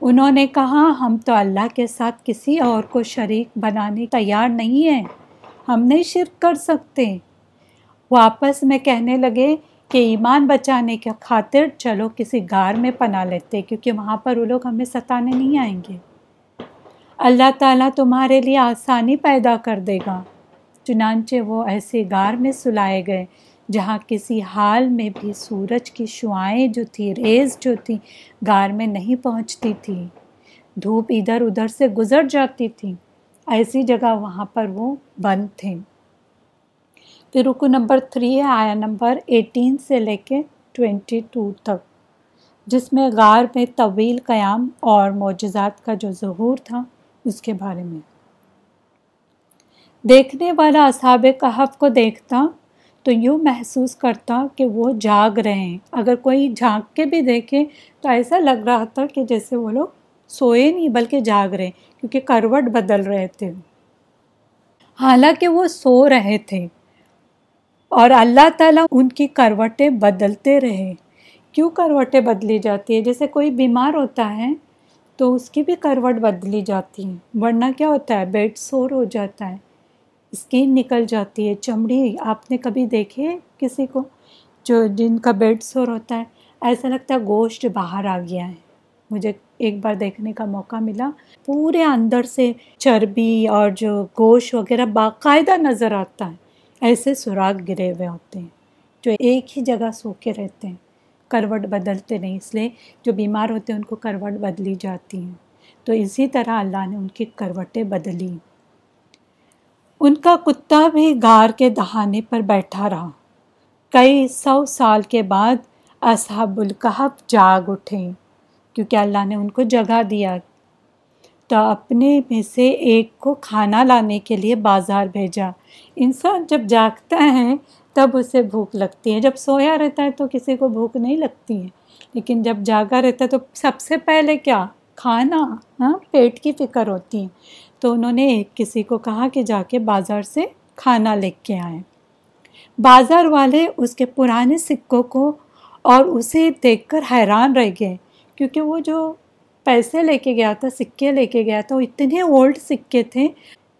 انہوں نے کہا، ہم تو اللہ کے ساتھ کسی اور کو شریک بنانے تیار نہیں ہیں۔ ہم نہیں شرک کر سکتے۔ وہ آپس میں کہنے لگے کہ ایمان بچانے کے خاطر چلو کسی گار میں پناہ لیتے، کیونکہ وہاں پر وہ لوگ ہمیں ستانے نہیں آئیں گے۔ اللہ تعالیٰ تمہارے لیے آسانی پیدا کر دے گا۔ چنانچہ وہ ایسے گار میں سلائے گئے جہاں کسی حال میں بھی سورج کی شعائیں جو تھی، ریز جو تھی گار میں نہیں پہنچتی تھی۔ دھوپ ادھر ادھر سے گزر جاتی تھی۔ ایسی جگہ وہاں پر وہ بند تھے۔ پھر رکو نمبر تھری ہے، آیا نمبر ایٹین سے لے کے ٹوینٹی ٹو تک، جس میں غار میں طویل قیام اور معجزات کا جو ظہور تھا، اس کے بارے میں۔ دیکھنے والا اصحاب کہف کو دیکھتا تو یوں محسوس کرتا کہ وہ جاگ رہے ہیں۔ اگر کوئی جھانک کے بھی دیکھے تو ایسا لگ رہا تھا کہ جیسے وہ لوگ سوئے نہیں بلکہ جاگ رہے کیونکہ کروٹ بدل رہے تھے۔ حالانکہ وہ سو رہے تھے اور اللہ تعالیٰ ان کی کروٹیں بدلتے رہے۔ کیوں کروٹیں بدلی جاتی ہے جیسے کوئی بیمار ہوتا ہے تو اس کی بھی کروٹ بدلی جاتی ہے ورنہ کیا ہوتا ہے؟ بیڈ سور ہو جاتا ہے۔ اسکین نکل جاتی ہے، چمڑی، آپ نے کبھی دیکھے کسی کو جو جن کا بیڈ سور ہوتا ہے؟ ایسا لگتا ہے گوشت باہر آ گیا ہے۔ مجھے ایک بار دیکھنے کا موقع ملا۔ پورے اندر سے چربی اور جو گوشت وغیرہ باقاعدہ نظر آتا ہے۔ ایسے سوراخ گرے ہوئے ہوتے ہیں، جو ایک ہی جگہ سو کے رہتے ہیں۔ کروٹ بدلتے نہیں، اس لیے جو بیمار ہوتے ہیں، ان کو کروٹ بدلی جاتی ہیں۔ تو اسی طرح اللہ نے ان کی کروٹیں بدلی۔ ان کا کتا بھی گار کے دہانے پر بیٹھا رہا۔ کئی سو سال کے بعد اصحاب القحب جاگ اٹھے، کیونکہ اللہ نے ان کو جگہ دیا۔ تو اپنے میں سے ایک کو کھانا لانے کے لیے بازار بھیجا۔ انسان جب جاگتا ہے، تب اسے بھوک لگتی ہے۔ جب سویا رہتا ہے تو کسی کو بھوک نہیں لگتی ہے۔ لیکن جب جاگا رہتا ہے تو سب سے پہلے کیا؟ کھانا ہاں پیٹ کی فکر ہوتی ہے۔ تو انہوں نے ایک کسی کو کہا کہ جا کے بازار سے کھانا لے کے آئیں۔ بازار والے اس کے پرانے سکوں کو اور اسے دیکھ کر حیران رہ گئے، کیونکہ وہ جو پیسے لے کے گیا تھا، سکے لے کے گیا تھا، وہ اتنے اولڈ سکے تھے۔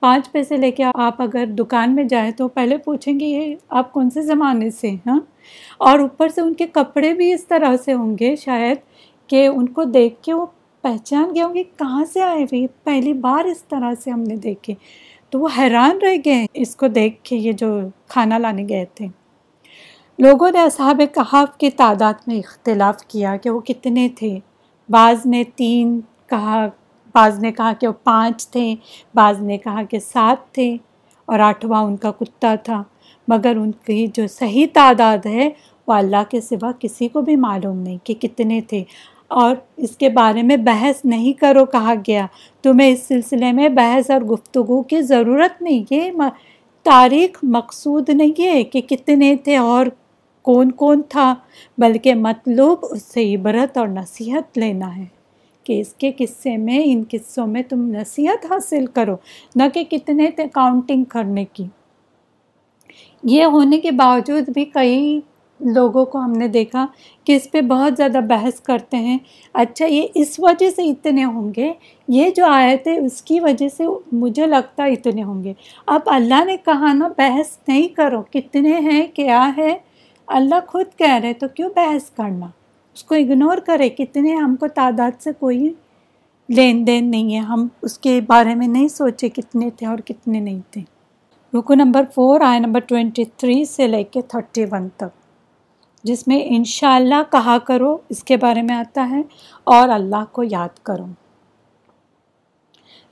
پانچ پیسے لے کے آپ اگر دکان میں جائیں تو پہلے پوچھیں گے، یہ آپ کون سے زمانے سے ہاں؟ اور اوپر سے ان کے کپڑے بھی اس طرح سے ہوں گے شاید کہ ان کو دیکھ کے وہ پہچان گیا ہوں گے کہاں سے آئے ہوئے پہلی بار اس طرح سے ہم نے دیکھے۔ تو وہ حیران رہ گئے اس کو دیکھ کے یہ جو کھانا لانے گئے تھے۔ لوگوں نے اصحاب کہاف کی تعداد میں اختلاف کیا کہ وہ کتنے تھے۔ بعض نے تین کہا، بعض نے کہا کہ وہ پانچ تھے، بعض نے کہا کہ سات تھے اور آٹھواں ان کا کتا تھا۔ مگر ان کی جو صحیح تعداد ہے، وہ اللہ کے سوا کسی کو بھی معلوم نہیں کہ کتنے تھے۔ اور اس کے بارے میں بحث نہیں کرو کہا گیا۔ تمہیں اس سلسلے میں بحث اور گفتگو کی ضرورت نہیں۔ یہ تاریخ مقصود نہیں ہے کہ کتنے تھے اور کون کون تھا، بلکہ مطلوب اس سے عبرت اور نصیحت لینا ہے کہ اس کے قصے میں، ان قصوں میں تم نصیحت حاصل کرو، نہ کہ کتنے تھے کاؤنٹنگ کرنے کی۔ یہ ہونے کے باوجود بھی کئی لوگوں کو ہم نے دیکھا کہ اس پہ بہت زیادہ بحث کرتے ہیں۔ اچھا یہ اس وجہ سے اتنے ہوں گے؟ یہ جو آئے تھے اس کی وجہ سے مجھے لگتا اتنے ہوں گے۔ اب اللہ نے کہا نا، بحث نہیں کرو، کتنے ہیں، کیا ہے؟ اللہ خود کہہ رہے تو کیوں بحث کرنا؟ اس کو اگنور کرے، کتنے ہم کو تعداد سے کوئی لین دین نہیں ہے۔ ہم اس کے بارے میں نہیں سوچے کتنے تھے اور کتنے نہیں تھے۔ رکو نمبر فور آئے نمبر ٹوینٹی تھری سے لے کے تھرٹی ون تک۔ جس میں انشاءاللہ کہا کرو، اس کے بارے میں آتا ہے، اور اللہ کو یاد کرو۔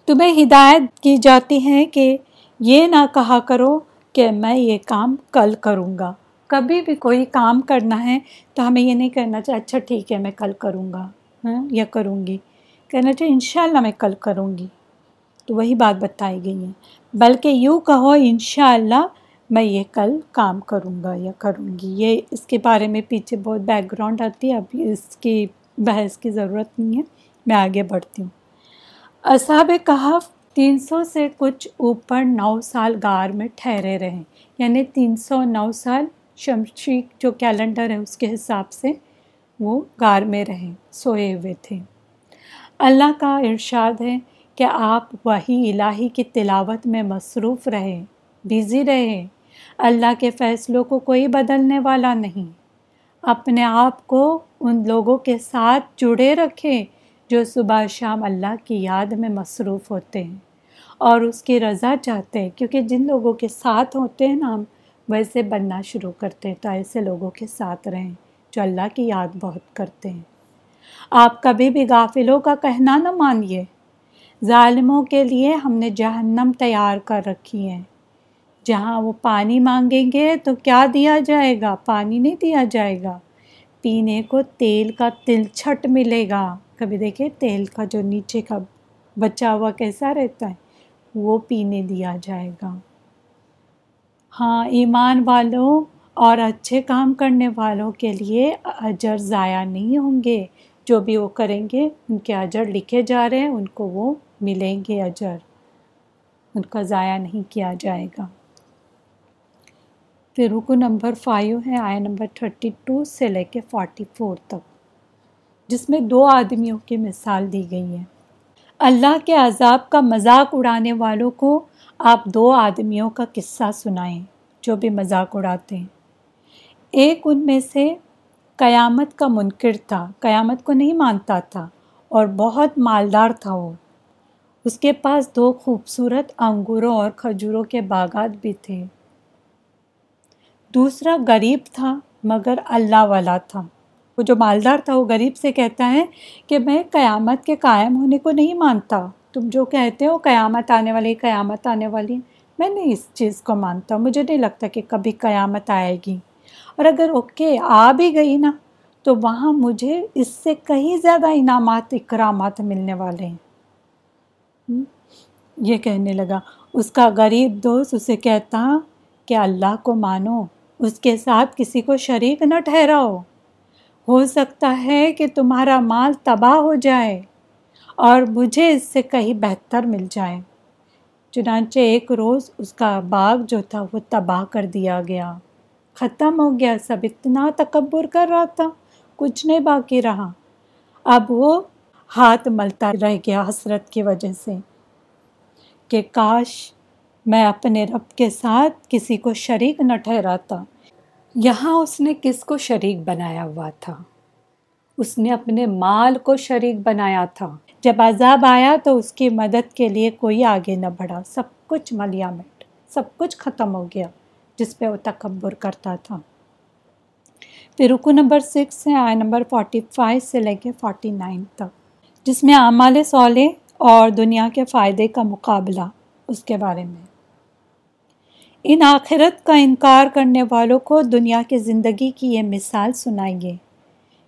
تمہیں ہدایت کی جاتی ہے کہ یہ نہ کہا کرو کہ میں یہ کام کل کروں گا۔ کبھی بھی کوئی کام کرنا ہے تو ہمیں یہ نہیں کرنا چاہیے اچھا ٹھیک ہے، میں کل کروں گا ہاں یا کروں گی۔ کہنا چاہیے، انشاءاللہ میں کل کروں گی۔ تو وہی بات بتائی گئی ہے۔ بلکہ یوں کہو، انشاءاللہ میں یہ کل کام کروں گا یا کروں گی۔ یہ اس کے بارے میں پیچھے بہت بیک گراؤنڈ آتی ہے اب اس کی بحث کی ضرورت نہیں ہے، میں آگے بڑھتی ہوں۔ اصحاب کہاف تین سو سے کچھ اوپر نو سال گار میں ٹھہرے رہے۔ یعنی تین سو نو سال شمشی جو کیلنڈر ہے، اس کے حساب سے وہ گار میں رہے، سوئے ہوئے تھے۔ اللہ کا ارشاد ہے کہ آپ وہی الہی کی تلاوت میں مصروف رہے بزی رہے اللہ کے فیصلوں کو کوئی بدلنے والا نہیں۔ اپنے آپ کو ان لوگوں کے ساتھ جڑے رکھیں جو صبح شام اللہ کی یاد میں مصروف ہوتے ہیں اور اس کی رضا چاہتے ہیں۔ کیونکہ جن لوگوں کے ساتھ ہوتے ہیں نا ہم، ویسے بننا شروع کرتے ہیں تو ایسے لوگوں کے ساتھ رہیں جو اللہ کی یاد بہت کرتے ہیں۔ آپ کبھی بھی غافلوں کا کہنا نہ مانیے۔ ظالموں کے لیے ہم نے جہنم تیار کر رکھی ہیں۔ جہاں وہ پانی مانگیں گے تو کیا دیا جائے گا؟ پانی نہیں دیا جائے گا۔ پینے کو تیل کا تل چھٹ ملے گا۔ کبھی دیکھیں تیل کا جو نیچے کا بچا ہوا کیسا رہتا ہے، وہ پینے دیا جائے گا۔ ہاں ایمان والوں اور اچھے کام کرنے والوں کے لیے اجر ضائع نہیں ہوں گے۔ جو بھی وہ کریں گے، ان کے اجر لکھے جا رہے ہیں، ان کو وہ ملیں گے اجر۔ ان کا ضائع نہیں کیا جائے گا۔ پھر رکو نمبر فائیو ہے، آیا نمبر تھرٹی ٹو سے لے کے فورٹی فور تک، جس میں دو آدمیوں کی مثال دی گئی ہے۔ اللہ کے عذاب کا مذاق اڑانے والوں کو آپ دو آدمیوں کا قصہ سنائیں، جو بھی مذاق اڑاتے ہیں۔ ایک ان میں سے قیامت کا منکر تھا، قیامت کو نہیں مانتا تھا اور بہت مالدار تھا وہ۔ اس کے پاس دو خوبصورت انگوروں اور کھجوروں کے باغات بھی تھے۔ دوسرا غریب تھا، مگر اللہ والا تھا۔ وہ جو مالدار تھا، وہ غریب سے کہتا ہے کہ میں قیامت کے قائم ہونے کو نہیں مانتا۔ تم جو کہتے ہو، قیامت آنے والی، قیامت آنے والی۔ میں نہیں اس چیز کو مانتا۔ مجھے نہیں لگتا کہ کبھی قیامت آئے گی۔ اور اگر اوکے، آ بھی گئی نا، تو وہاں مجھے اس سے کہیں زیادہ انعامات، اکرامات ملنے والے ہیں۔ یہ کہنے لگا۔ اس کا غریب دوست اسے کہتا کہ اللہ کو مانو۔ اس کے ساتھ کسی کو شریک نہ ٹھہراؤ۔ ہو سکتا ہے کہ تمہارا مال تباہ ہو جائے اور مجھے اس سے کہیں بہتر مل جائے۔ چنانچہ ایک روز اس کا باغ جو تھا وہ تباہ کر دیا گیا۔ ختم ہو گیا۔ سب اتنا تکبر کر رہا تھا۔ کچھ نہیں باقی رہا۔ اب وہ ہاتھ ملتا رہ گیا حسرت کی وجہ سے کہ کاش میں اپنے رب کے ساتھ کسی کو شریک نہ ٹھہراتا۔ یہاں اس نے کس کو شریک بنایا ہوا تھا؟ اس نے اپنے مال کو شریک بنایا تھا۔ جب عذاب آیا تو اس کی مدد کے لیے کوئی آگے نہ بڑھا۔ سب کچھ ملیا مٹ سب کچھ ختم ہو گیا، جس پہ وہ تکبر کرتا تھا۔ پھر رکو نمبر سکس سے آئے نمبر فورٹی فائیو سے لے کے فورٹی نائن تک، جس میں اعمال سولے اور دنیا کے فائدے کا مقابلہ، اس کے بارے میں۔ ان آخرت کا انکار کرنے والوں کو دنیا کی زندگی کی یہ مثال سنائیں گے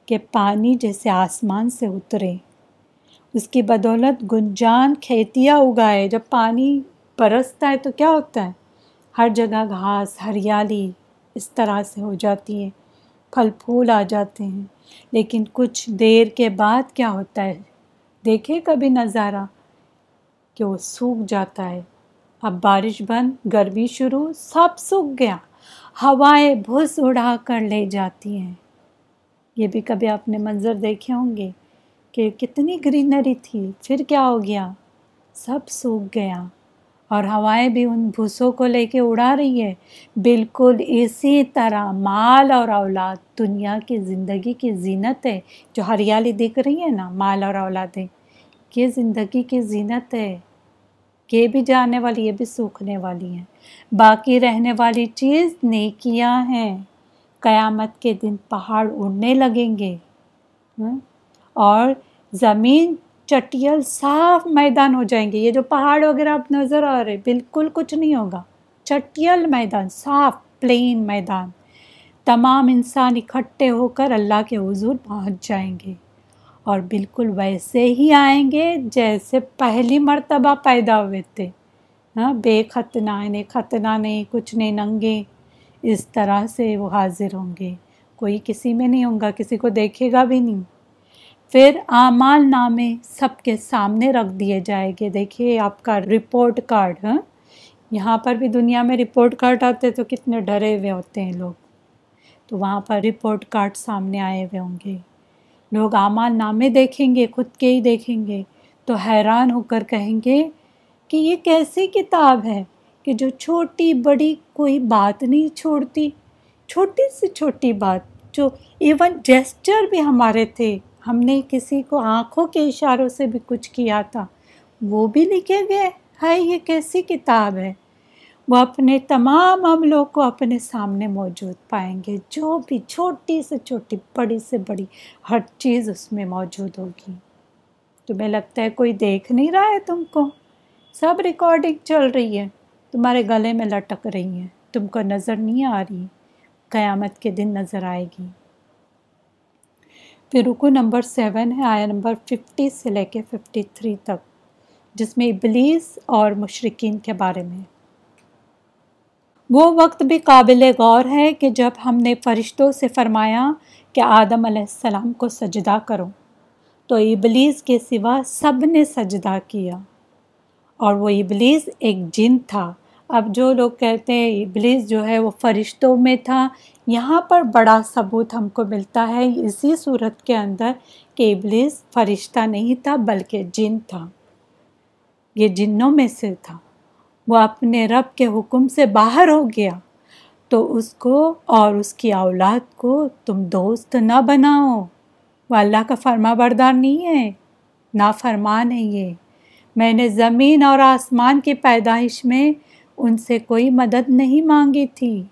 کہ پانی جیسے آسمان سے اترے۔ اس کی بدولت گنجان کھیتیاں اگائے۔ جب پانی برستا ہے تو کیا ہوتا ہے؟ ہر جگہ گھاس، ہریالی اس طرح سے ہو جاتی ہے۔ پھل پھول آ جاتے ہیں۔ لیکن کچھ دیر کے بعد کیا ہوتا ہے؟ دیکھے کبھی نظارہ کہ وہ سوکھ جاتا ہے۔ اب بارش بند، گرمی شروع، سب سوکھ گیا۔ ہوائیں بھس اڑا کر لے جاتی ہیں۔ یہ بھی کبھی آپ نے منظر دیکھے ہوں گے کہ کتنی گرینری تھی، پھر کیا ہو گیا؟ سب سوکھ گیا۔ اور ہوائیں بھی ان بھوسوں کو لے کے اڑا رہی ہے بالکل اسی طرح مال اور اولاد، دنیا کی زندگی کی زینت ہے جو ہریالی دکھ رہی ہے نا، مال اور اولادیں، یہ زندگی کی زینت ہے یہ بھی جانے والی یہ بھی سوکھنے والی ہیں۔ باقی رہنے والی چیز نیکیاں ہیں۔ قیامت کے دن پہاڑ اڑنے لگیں گے۔ اور زمین چٹیل صاف میدان ہو جائیں گے۔ یہ جو پہاڑ وغیرہ آپ نظر آ رہے بالکل کچھ نہیں ہوگا۔ چٹیل میدان، صاف، پلین میدان۔ تمام انسان اکٹھے ہو کر اللہ کے حضور پہنچ جائیں گے۔ اور بالکل ویسے ہی آئیں گے جیسے پہلی مرتبہ پیدا ہوئے تھے۔ ہاں بے ختنہ، انہیں ختنہ نہیں، کچھ نہیں، ننگے۔ اس طرح سے وہ حاضر ہوں گے۔ کوئی کسی میں نہیں ہوں گا، کسی کو دیکھے گا بھی نہیں۔ پھر اعمال نامے سب کے سامنے رکھ دیے جائے گے۔ دیکھیے آپ کا رپورٹ کارڈ ہاں۔ یہاں پر بھی دنیا میں رپورٹ کارڈ آتے تو کتنے ڈرے ہوئے ہوتے ہیں لوگ۔ تو وہاں پر رپورٹ کارڈ سامنے آئے ہوئے ہوں گے۔ لوگ اعمال نامے دیکھیں گے، خود کے ہی دیکھیں گے۔ تو حیران ہو کر کہیں گے کہ یہ کیسی کتاب ہے کہ جو چھوٹی بڑی کوئی بات نہیں چھوڑتی۔ چھوٹی سے چھوٹی بات جو ایون جیسچر بھی ہمارے تھے، ہم نے کسی کو آنکھوں کے اشاروں سے بھی کچھ کیا تھا، وہ بھی لکھے گئے۔ ہے یہ کیسی کتاب ہے؟ وہ اپنے تمام عملوں کو اپنے سامنے موجود پائیں گے۔ جو بھی چھوٹی سے چھوٹی، بڑی سے بڑی ہر چیز اس میں موجود ہوگی۔ تمہیں لگتا ہے کوئی دیکھ نہیں رہا ہے تم کو؟ سب ریکارڈنگ چل رہی ہے۔ تمہارے گلے میں لٹک رہی ہیں۔ تم کو نظر نہیں آ رہی۔ قیامت کے دن نظر آئے گی۔ پھر رکو نمبر سیون ہے آیا نمبر ففٹی سے لے کے ففٹی تھری تک، جس میں ابلیس اور مشرقین کے بارے میں۔ وہ وقت بھی قابل غور ہے کہ جب ہم نے فرشتوں سے فرمایا کہ آدم علیہ السلام کو سجدہ کرو، تو ابلیس کے سوا سب نے سجدہ کیا۔ اور وہ ابلیس ایک جن تھا۔ اب جو لوگ کہتے ہیں ابلیس جو ہے وہ فرشتوں میں تھا، یہاں پر بڑا ثبوت ہم کو ملتا ہے اسی صورت کے اندر کہ ابلیس فرشتہ نہیں تھا بلکہ جن تھا۔ یہ جنوں میں سے تھا۔ وہ اپنے رب کے حکم سے باہر ہو گیا۔ تو اس کو اور اس کی اولاد کو تم دوست نہ بناؤ۔ وہ اللہ کا فرما بردار نہیں ہے نا فرمان ہے یہ۔ میں نے زمین اور آسمان کی پیدائش میں ان سے کوئی مدد نہیں مانگی تھی۔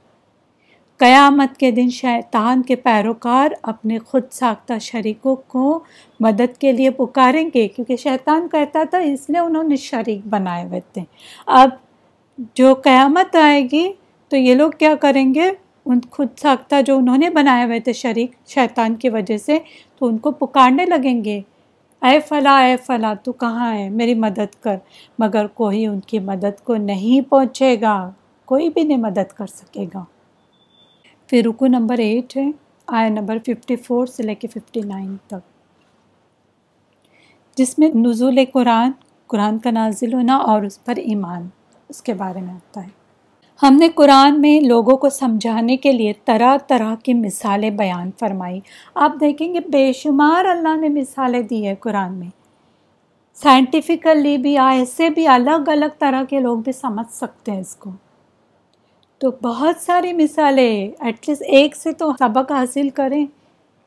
قیامت کے دن شیطان کے پیروکار اپنے خود ساختہ شریکوں کو مدد کے لیے پکاریں گے، کیونکہ شیطان کہتا تھا اس لیے انہوں نے شریک بنائے ہوئے تھے۔ اب جو قیامت آئے گی، تو یہ لوگ کیا کریں گے؟ ان خود ساختہ جو انہوں نے بنائے ہوئے تھے شریک شیطان کی وجہ سے، تو ان کو پکارنے لگیں گے۔ اے فلاں اے فلاں، تو کہاں ہے؟ میری مدد کر۔ مگر کوئی ان کی مدد کو نہیں پہنچے گا۔ کوئی بھی نہیں مدد کر سکے گا۔ پھر رکو نمبر ایٹ ہے آیا نمبر ففٹی فور سے لے کے ففٹی نائن تک۔ جس میں نزول قرآن قرآن کا نازل ہونا اور اس پر ایمان۔ اس کے بارے میں آتا ہے۔ ہم نے قرآن میں لوگوں کو سمجھانے کے لیے طرح طرح کی مثالیں بیان فرمائی آپ دیکھیں گے بے شمار اللہ نے مثالیں دی ہے قرآن میں۔ سائنٹیفکلی بھی ایسے بھی الگ الگ طرح کے لوگ بھی سمجھ سکتے ہیں اس کو۔ تو بہت ساری مثالیں ایٹ لیسٹ ایک سے تو سبق حاصل کریں۔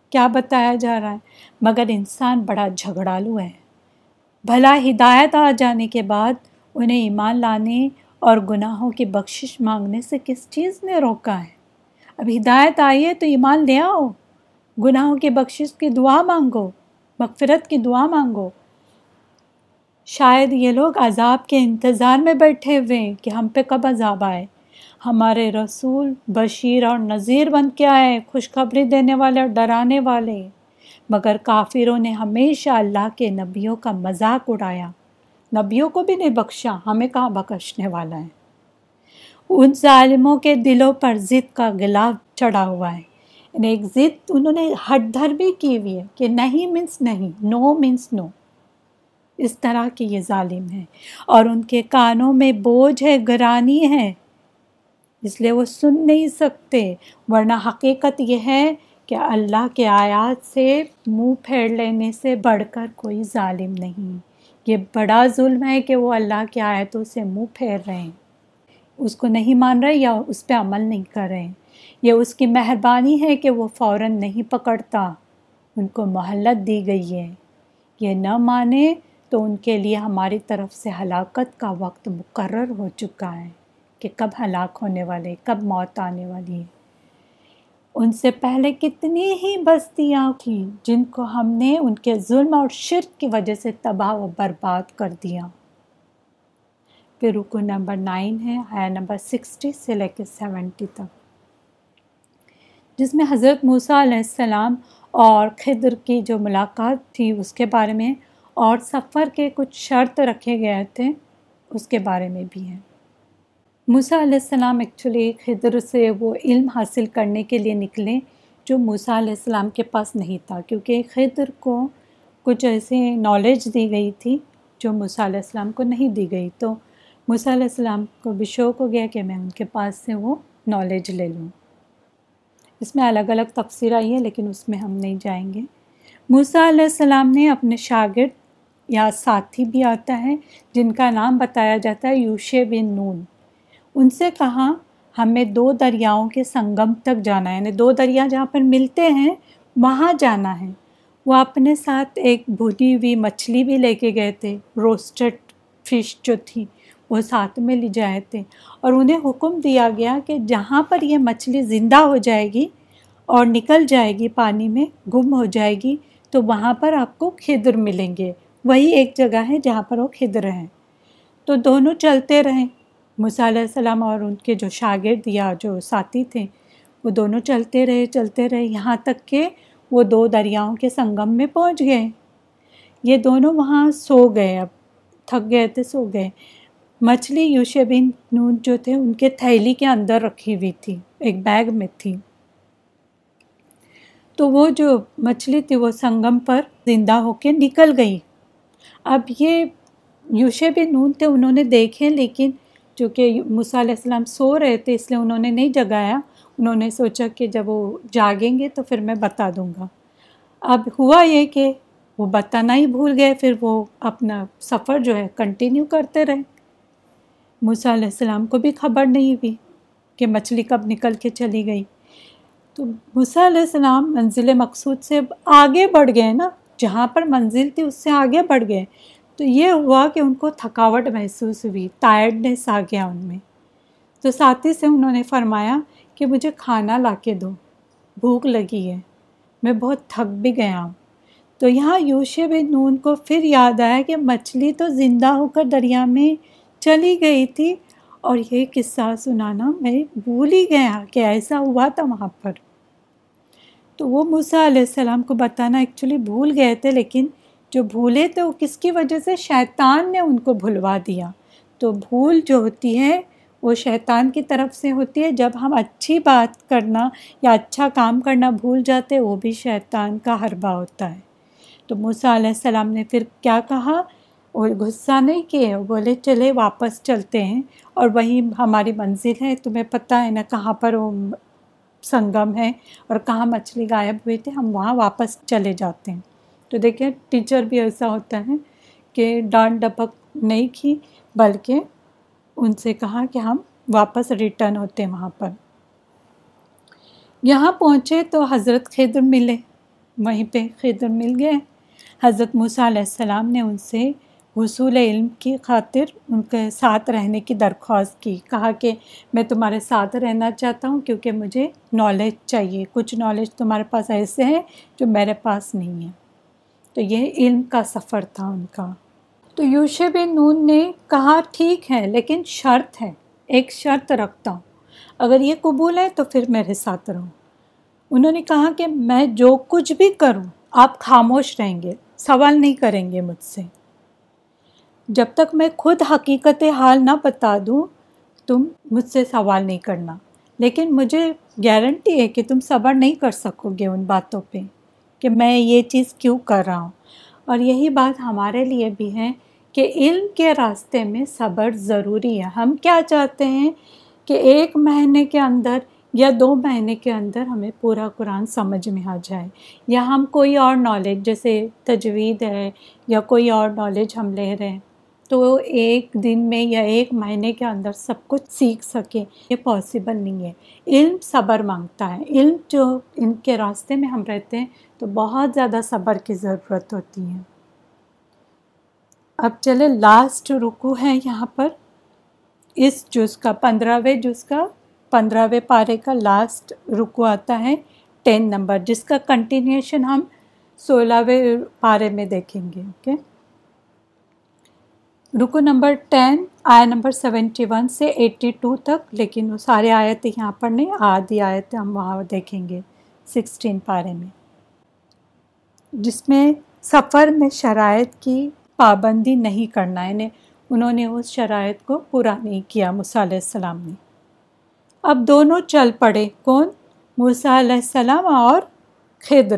کیا بتایا جا رہا ہے؟ مگر انسان بڑا جھگڑالو ہے۔ بھلا ہدایت آ جانے کے بعد انہیں ایمان لانے اور گناہوں کی بخشش مانگنے سے کس چیز نے روکا ہے؟ اب ہدایت آئی ہے تو ایمان لے آؤ۔ گناہوں کی بخشش کی دعا مانگو، مغفرت کی دعا مانگو۔ شاید یہ لوگ عذاب کے انتظار میں بیٹھے ہوئے ہیں کہ ہم پہ کب عذاب آئے۔ ہمارے رسول بشیر اور نذیر بن کے آئے، خوشخبری دینے والے اور ڈرانے والے۔ مگر کافروں نے ہمیشہ اللہ کے نبیوں کا مذاق اڑایا۔ نبیوں کو بھی نہیں بخشا، ہمیں کہاں بخشنے والا ہے؟ ان ظالموں کے دلوں پر ضد کا گلاب چڑھا ہوا ہے۔ یعنی ایک ضد انہوں نے ہٹ دھر بھی کی ہوئی ہے کہ نہیں مینس نہیں، نو مینس نو۔ اس طرح کے یہ ظالم ہیں۔ اور ان کے کانوں میں بوجھ ہے، گرانی ہے۔ اس لیے وہ سن نہیں سکتے۔ ورنہ حقیقت یہ ہے کہ اللہ کے آیات سے منہ پھیڑ لینے سے بڑھ کر کوئی ظالم نہیں۔ یہ بڑا ظلم ہے کہ وہ اللہ کے آیتوں سے منہ پھیر رہے ہیں۔ اس کو نہیں مان رہے یا اس پہ عمل نہیں کر رہے ہیں۔ یہ اس کی مہربانی ہے کہ وہ فوراً نہیں پکڑتا۔ ان کو محلت دی گئی ہے۔ یہ نہ مانے تو ان کے لیے ہماری طرف سے ہلاکت کا وقت مقرر ہو چکا ہے کہ کب ہلاک ہونے والے، کب موت آنے والی ہے۔ ان سے پہلے کتنی ہی بستیاں تھیں جن کو ہم نے ان کے ظلم اور شرک کی وجہ سے تباہ و برباد کر دیا۔ پھر رکو نمبر نائن ہے آیا نمبر سکسٹی سے لے کے سیونٹی تک۔ جس میں حضرت موسیٰ علیہ السلام اور خدر کی جو ملاقات تھی، اس کے بارے میں اور سفر کے کچھ شرط رکھے گئے تھے، اس کے بارے میں بھی ہیں۔ موسیٰ علیہ السلام ایکچولی خضر سے وہ علم حاصل کرنے کے لیے نکلے جو موسیٰ علیہ السلام کے پاس نہیں تھا، کیونکہ خضر کو کچھ ایسی نالج دی گئی تھی جو موسیٰ علیہ السلام کو نہیں دی گئی۔ تو موسیٰ علیہ السلام کو بھی شوق ہو گیا کہ میں ان کے پاس سے وہ نالج لے لوں۔ اس میں الگ الگ تفسیر آئی ہے، لیکن اس میں ہم نہیں جائیں گے۔ موسیٰ علیہ السلام نے اپنے شاگرد یا ساتھی بھی آتا ہے، جن کا نام بتایا جاتا ہے یوش بن نون۔ ان سے کہا، ہمیں دو دریاؤں کے سنگم تک جانا ہے۔ یعنی دو دریا جہاں پر ملتے ہیں، وہاں جانا ہے۔ وہ اپنے ساتھ ایک بھنی ہوئی مچھلی بھی لے کے گئے تھے روسٹڈ فش جو تھی، وہ ساتھ میں لے جائے تھے۔ اور انہیں حکم دیا گیا کہ جہاں پر یہ مچھلی زندہ ہو جائے گی اور نکل جائے گی، پانی میں گم ہو جائے گی، تو وہاں پر آپ کو کھدر ملیں گے۔ وہی ایک جگہ ہے جہاں پر وہ کھدر ہیں۔ تو دونوں چلتے رہیں موسیٰ علیہ السلام اور ان کے جو شاگرد یا جو ساتھی تھے، وہ دونوں چلتے رہے چلتے رہے۔ یہاں تک کہ وہ دو دریاؤں کے سنگم میں پہنچ گئے۔ یہ دونوں وہاں سو گئے، اب تھک گئے تھے، سو گئے۔ مچھلی یوش بن نون جو تھے، ان کے تھیلی کے اندر رکھی ہوئی تھی، ایک بیگ میں تھی۔ تو وہ جو مچھلی تھی، وہ سنگم پر زندہ ہو کے نکل گئی۔ اب یہ یوش بن نون تھے، انہوں نے دیکھے، لیکن چونکہ موسیٰ علیہ السلام سو رہے تھے اس لیے انہوں نے نہیں جگایا، انہوں نے سوچا کہ جب وہ جاگیں گے تو پھر میں بتا دوں گا۔ اب ہوا یہ کہ وہ بتانا ہی بھول گئے، پھر وہ اپنا سفر جو ہے کنٹینیو کرتے رہے۔ موسیٰ علیہ السلام کو بھی خبر نہیں ہوئی کہ مچھلی کب نکل کے چلی گئی۔ تو موسیٰ علیہ السلام منزل مقصود سے آگے بڑھ گئے نا، جہاں پر منزل تھی اس سے آگے بڑھ گئے۔ تو یہ ہوا کہ ان کو تھکاوٹ محسوس ہوئی ٹائرڈنیس آ گیا ان میں۔ تو ساتھی سے انہوں نے فرمایا کہ مجھے کھانا لا کے دو، بھوک لگی ہے، میں بہت تھک بھی گیا ہوں۔ تو یہاں یوش بن نون کو پھر یاد آیا کہ مچھلی تو زندہ ہو کر دریا میں چلی گئی تھی۔ اور یہ قصہ سنانا میں بھول ہی گیا کہ ایسا ہوا تھا وہاں پر۔ تو وہ موسیٰ علیہ السلام کو بتانا ایکچولی بھول گئے تھے، لیکن جو بھولے تو کس کی وجہ سے؟ شیطان نے ان کو بھلوا دیا۔ تو بھول جو ہوتی ہے، وہ شیطان کی طرف سے ہوتی ہے۔ جب ہم اچھی بات کرنا یا اچھا کام کرنا بھول جاتے وہ بھی شیطان کا حربہ ہوتا ہے۔ تو موسیٰ علیہ السلام نے پھر کیا کہا؟ وہ غصہ نہیں کیے، وہ بولے، چلے واپس چلتے ہیں۔ اور وہیں ہماری منزل ہے، تمہیں پتہ ہے نا کہاں پر وہ سنگم ہے اور کہاں مچھلی غائب ہوئے تھے ہم وہاں واپس چلے جاتے ہیں۔ تو دیکھیں ٹیچر بھی ایسا ہوتا ہے کہ ڈانٹ ڈپک نہیں کی، بلکہ ان سے کہا کہ ہم واپس ریٹرن ہوتے ہیں وہاں پر۔ یہاں پہنچے تو حضرت خضر ملے۔ وہیں پہ خضر مل گئے۔ حضرت موسیٰ علیہ السلام نے ان سے حصول علم کی خاطر ان کے ساتھ رہنے کی درخواست کی۔ کہا کہ میں تمہارے ساتھ رہنا چاہتا ہوں کیونکہ مجھے نالج چاہیے۔ کچھ نالج تمہارے پاس ایسے ہیں جو میرے پاس نہیں ہے تو یہ علم کا سفر تھا ان کا۔ تو یوش بن نون نے کہا، ٹھیک ہے، لیکن شرط ہے، ایک شرط رکھتا ہوں۔ اگر یہ قبول ہے تو پھر میرے ساتھ رہو۔ انہوں نے کہا کہ میں جو کچھ بھی کروں، آپ خاموش رہیں گے، سوال نہیں کریں گے مجھ سے۔ جب تک میں خود حقیقت حال نہ بتا دوں، تم مجھ سے سوال نہیں کرنا۔ لیکن مجھے گارنٹی ہے کہ تم صبر نہیں کر سکو گے ان باتوں پہ۔ کہ میں یہ چیز کیوں کر رہا ہوں؟ اور یہی بات ہمارے لیے بھی ہے کہ علم کے راستے میں صبر ضروری ہے۔ ہم کیا چاہتے ہیں کہ ایک مہینے کے اندر یا دو مہینے کے اندر ہمیں پورا قرآن سمجھ میں آ جائے۔ یا ہم کوئی اور نالج جیسے تجوید ہے یا کوئی اور نالج ہم لے رہے ہیں۔ تو ایک دن میں یا ایک مہینے کے اندر سب کچھ سیکھ سکیں، یہ پاسبل نہیں ہے۔ علم صبر مانگتا ہے۔ علم جو ان کے راستے میں ہم رہتے ہیں تو بہت زیادہ صبر کی ضرورت ہوتی ہے۔ اب چلے لاسٹ رکو ہے یہاں پر۔ اس جز کا، پندرہویں جز کا، پندرہویں پارے کا لاسٹ رکو آتا ہے۔ ٹین نمبر، جس کا کنٹینیوشن ہم سولہویں پارے میں دیکھیں گے اوکے okay? رکو نمبر ٹین آیا نمبر سیونٹی ون سے ایٹی ٹو تک، لیکن وہ سارے آیت یہاں پر نہیں، آدھی آیت ہم وہاں دیکھیں گے سکسٹین پارے میں۔ جس میں سفر میں شرائط کی پابندی نہیں کرنا یعنی انہوں نے اس شرائط کو پورا نہیں کیا، موسیٰ علیہ السلام نے۔ اب دونوں چل پڑے، کون؟ موسیٰ علیہ السلام اور خضر۔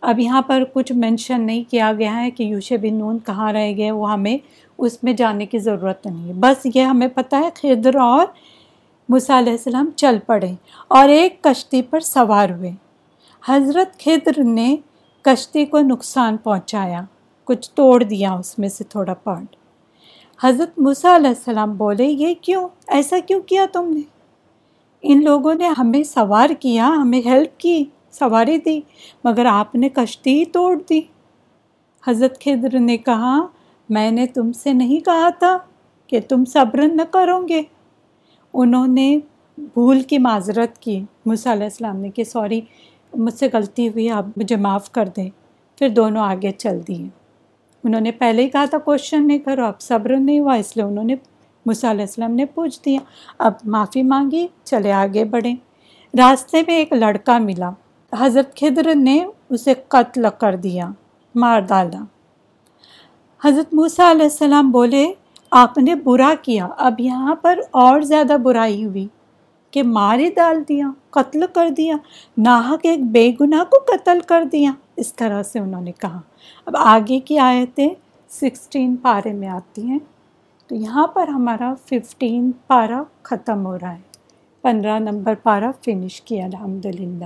اب یہاں پر کچھ مینشن نہیں کیا گیا ہے کہ یوش بن نون کہاں رہ گئے، وہ ہمیں اس میں جانے کی ضرورت نہیں ہے۔ بس یہ ہمیں پتہ ہے خضر اور موسیٰ علیہ السلام چل پڑے اور ایک کشتی پر سوار ہوئے۔ حضرت خضر نے کشتی کو نقصان پہنچایا، کچھ توڑ دیا اس میں سے تھوڑا پارٹ حضرت موسیٰ علیہ السلام بولے، یہ کیوں؟ ایسا کیوں کیا تم نے؟ ان لوگوں نے ہمیں سوار کیا، ہمیں ہیلپ کی، سواری دی، مگر آپ نے کشتی ہی توڑ دی۔ حضرت خضر نے کہا میں نے تم سے نہیں کہا تھا کہ تم صبر نہ کرو گے۔ انہوں نے بھول کی معذرت کی۔ موسیٰ علیہ السلام نے کہ سوری، مجھ سے غلطی ہوئی، آپ مجھے معاف کر دیں۔ پھر دونوں آگے چل دیے۔ انہوں نے پہلے ہی کہا تھا، کوشچن نہیں کرو اب صبر نہیں ہوا۔ اس لیے انہوں نے موسیٰ علیہ السلام نے پوچھ دیا۔ اب معافی مانگی، چلے آگے بڑھیں راستے میں ایک لڑکا ملا۔ حضرت خضر نے اسے قتل کر دیا، مار ڈالا۔ حضرت موسیٰ علیہ السلام بولے، آپ نے برا کیا، اب یہاں پر اور زیادہ برائی ہوئی کہ مارے ڈال دیا، قتل کر دیا، ناحق ایک بے گناہ کو قتل کر دیا، اس طرح سے انہوں نے کہا۔ اب آگے کی آیتیں سکسٹین پارے میں آتی ہیں۔ تو یہاں پر ہمارا ففٹین پارہ ختم ہو رہا ہے۔ پندرہ نمبر پارہ فنش کیا الحمد للہ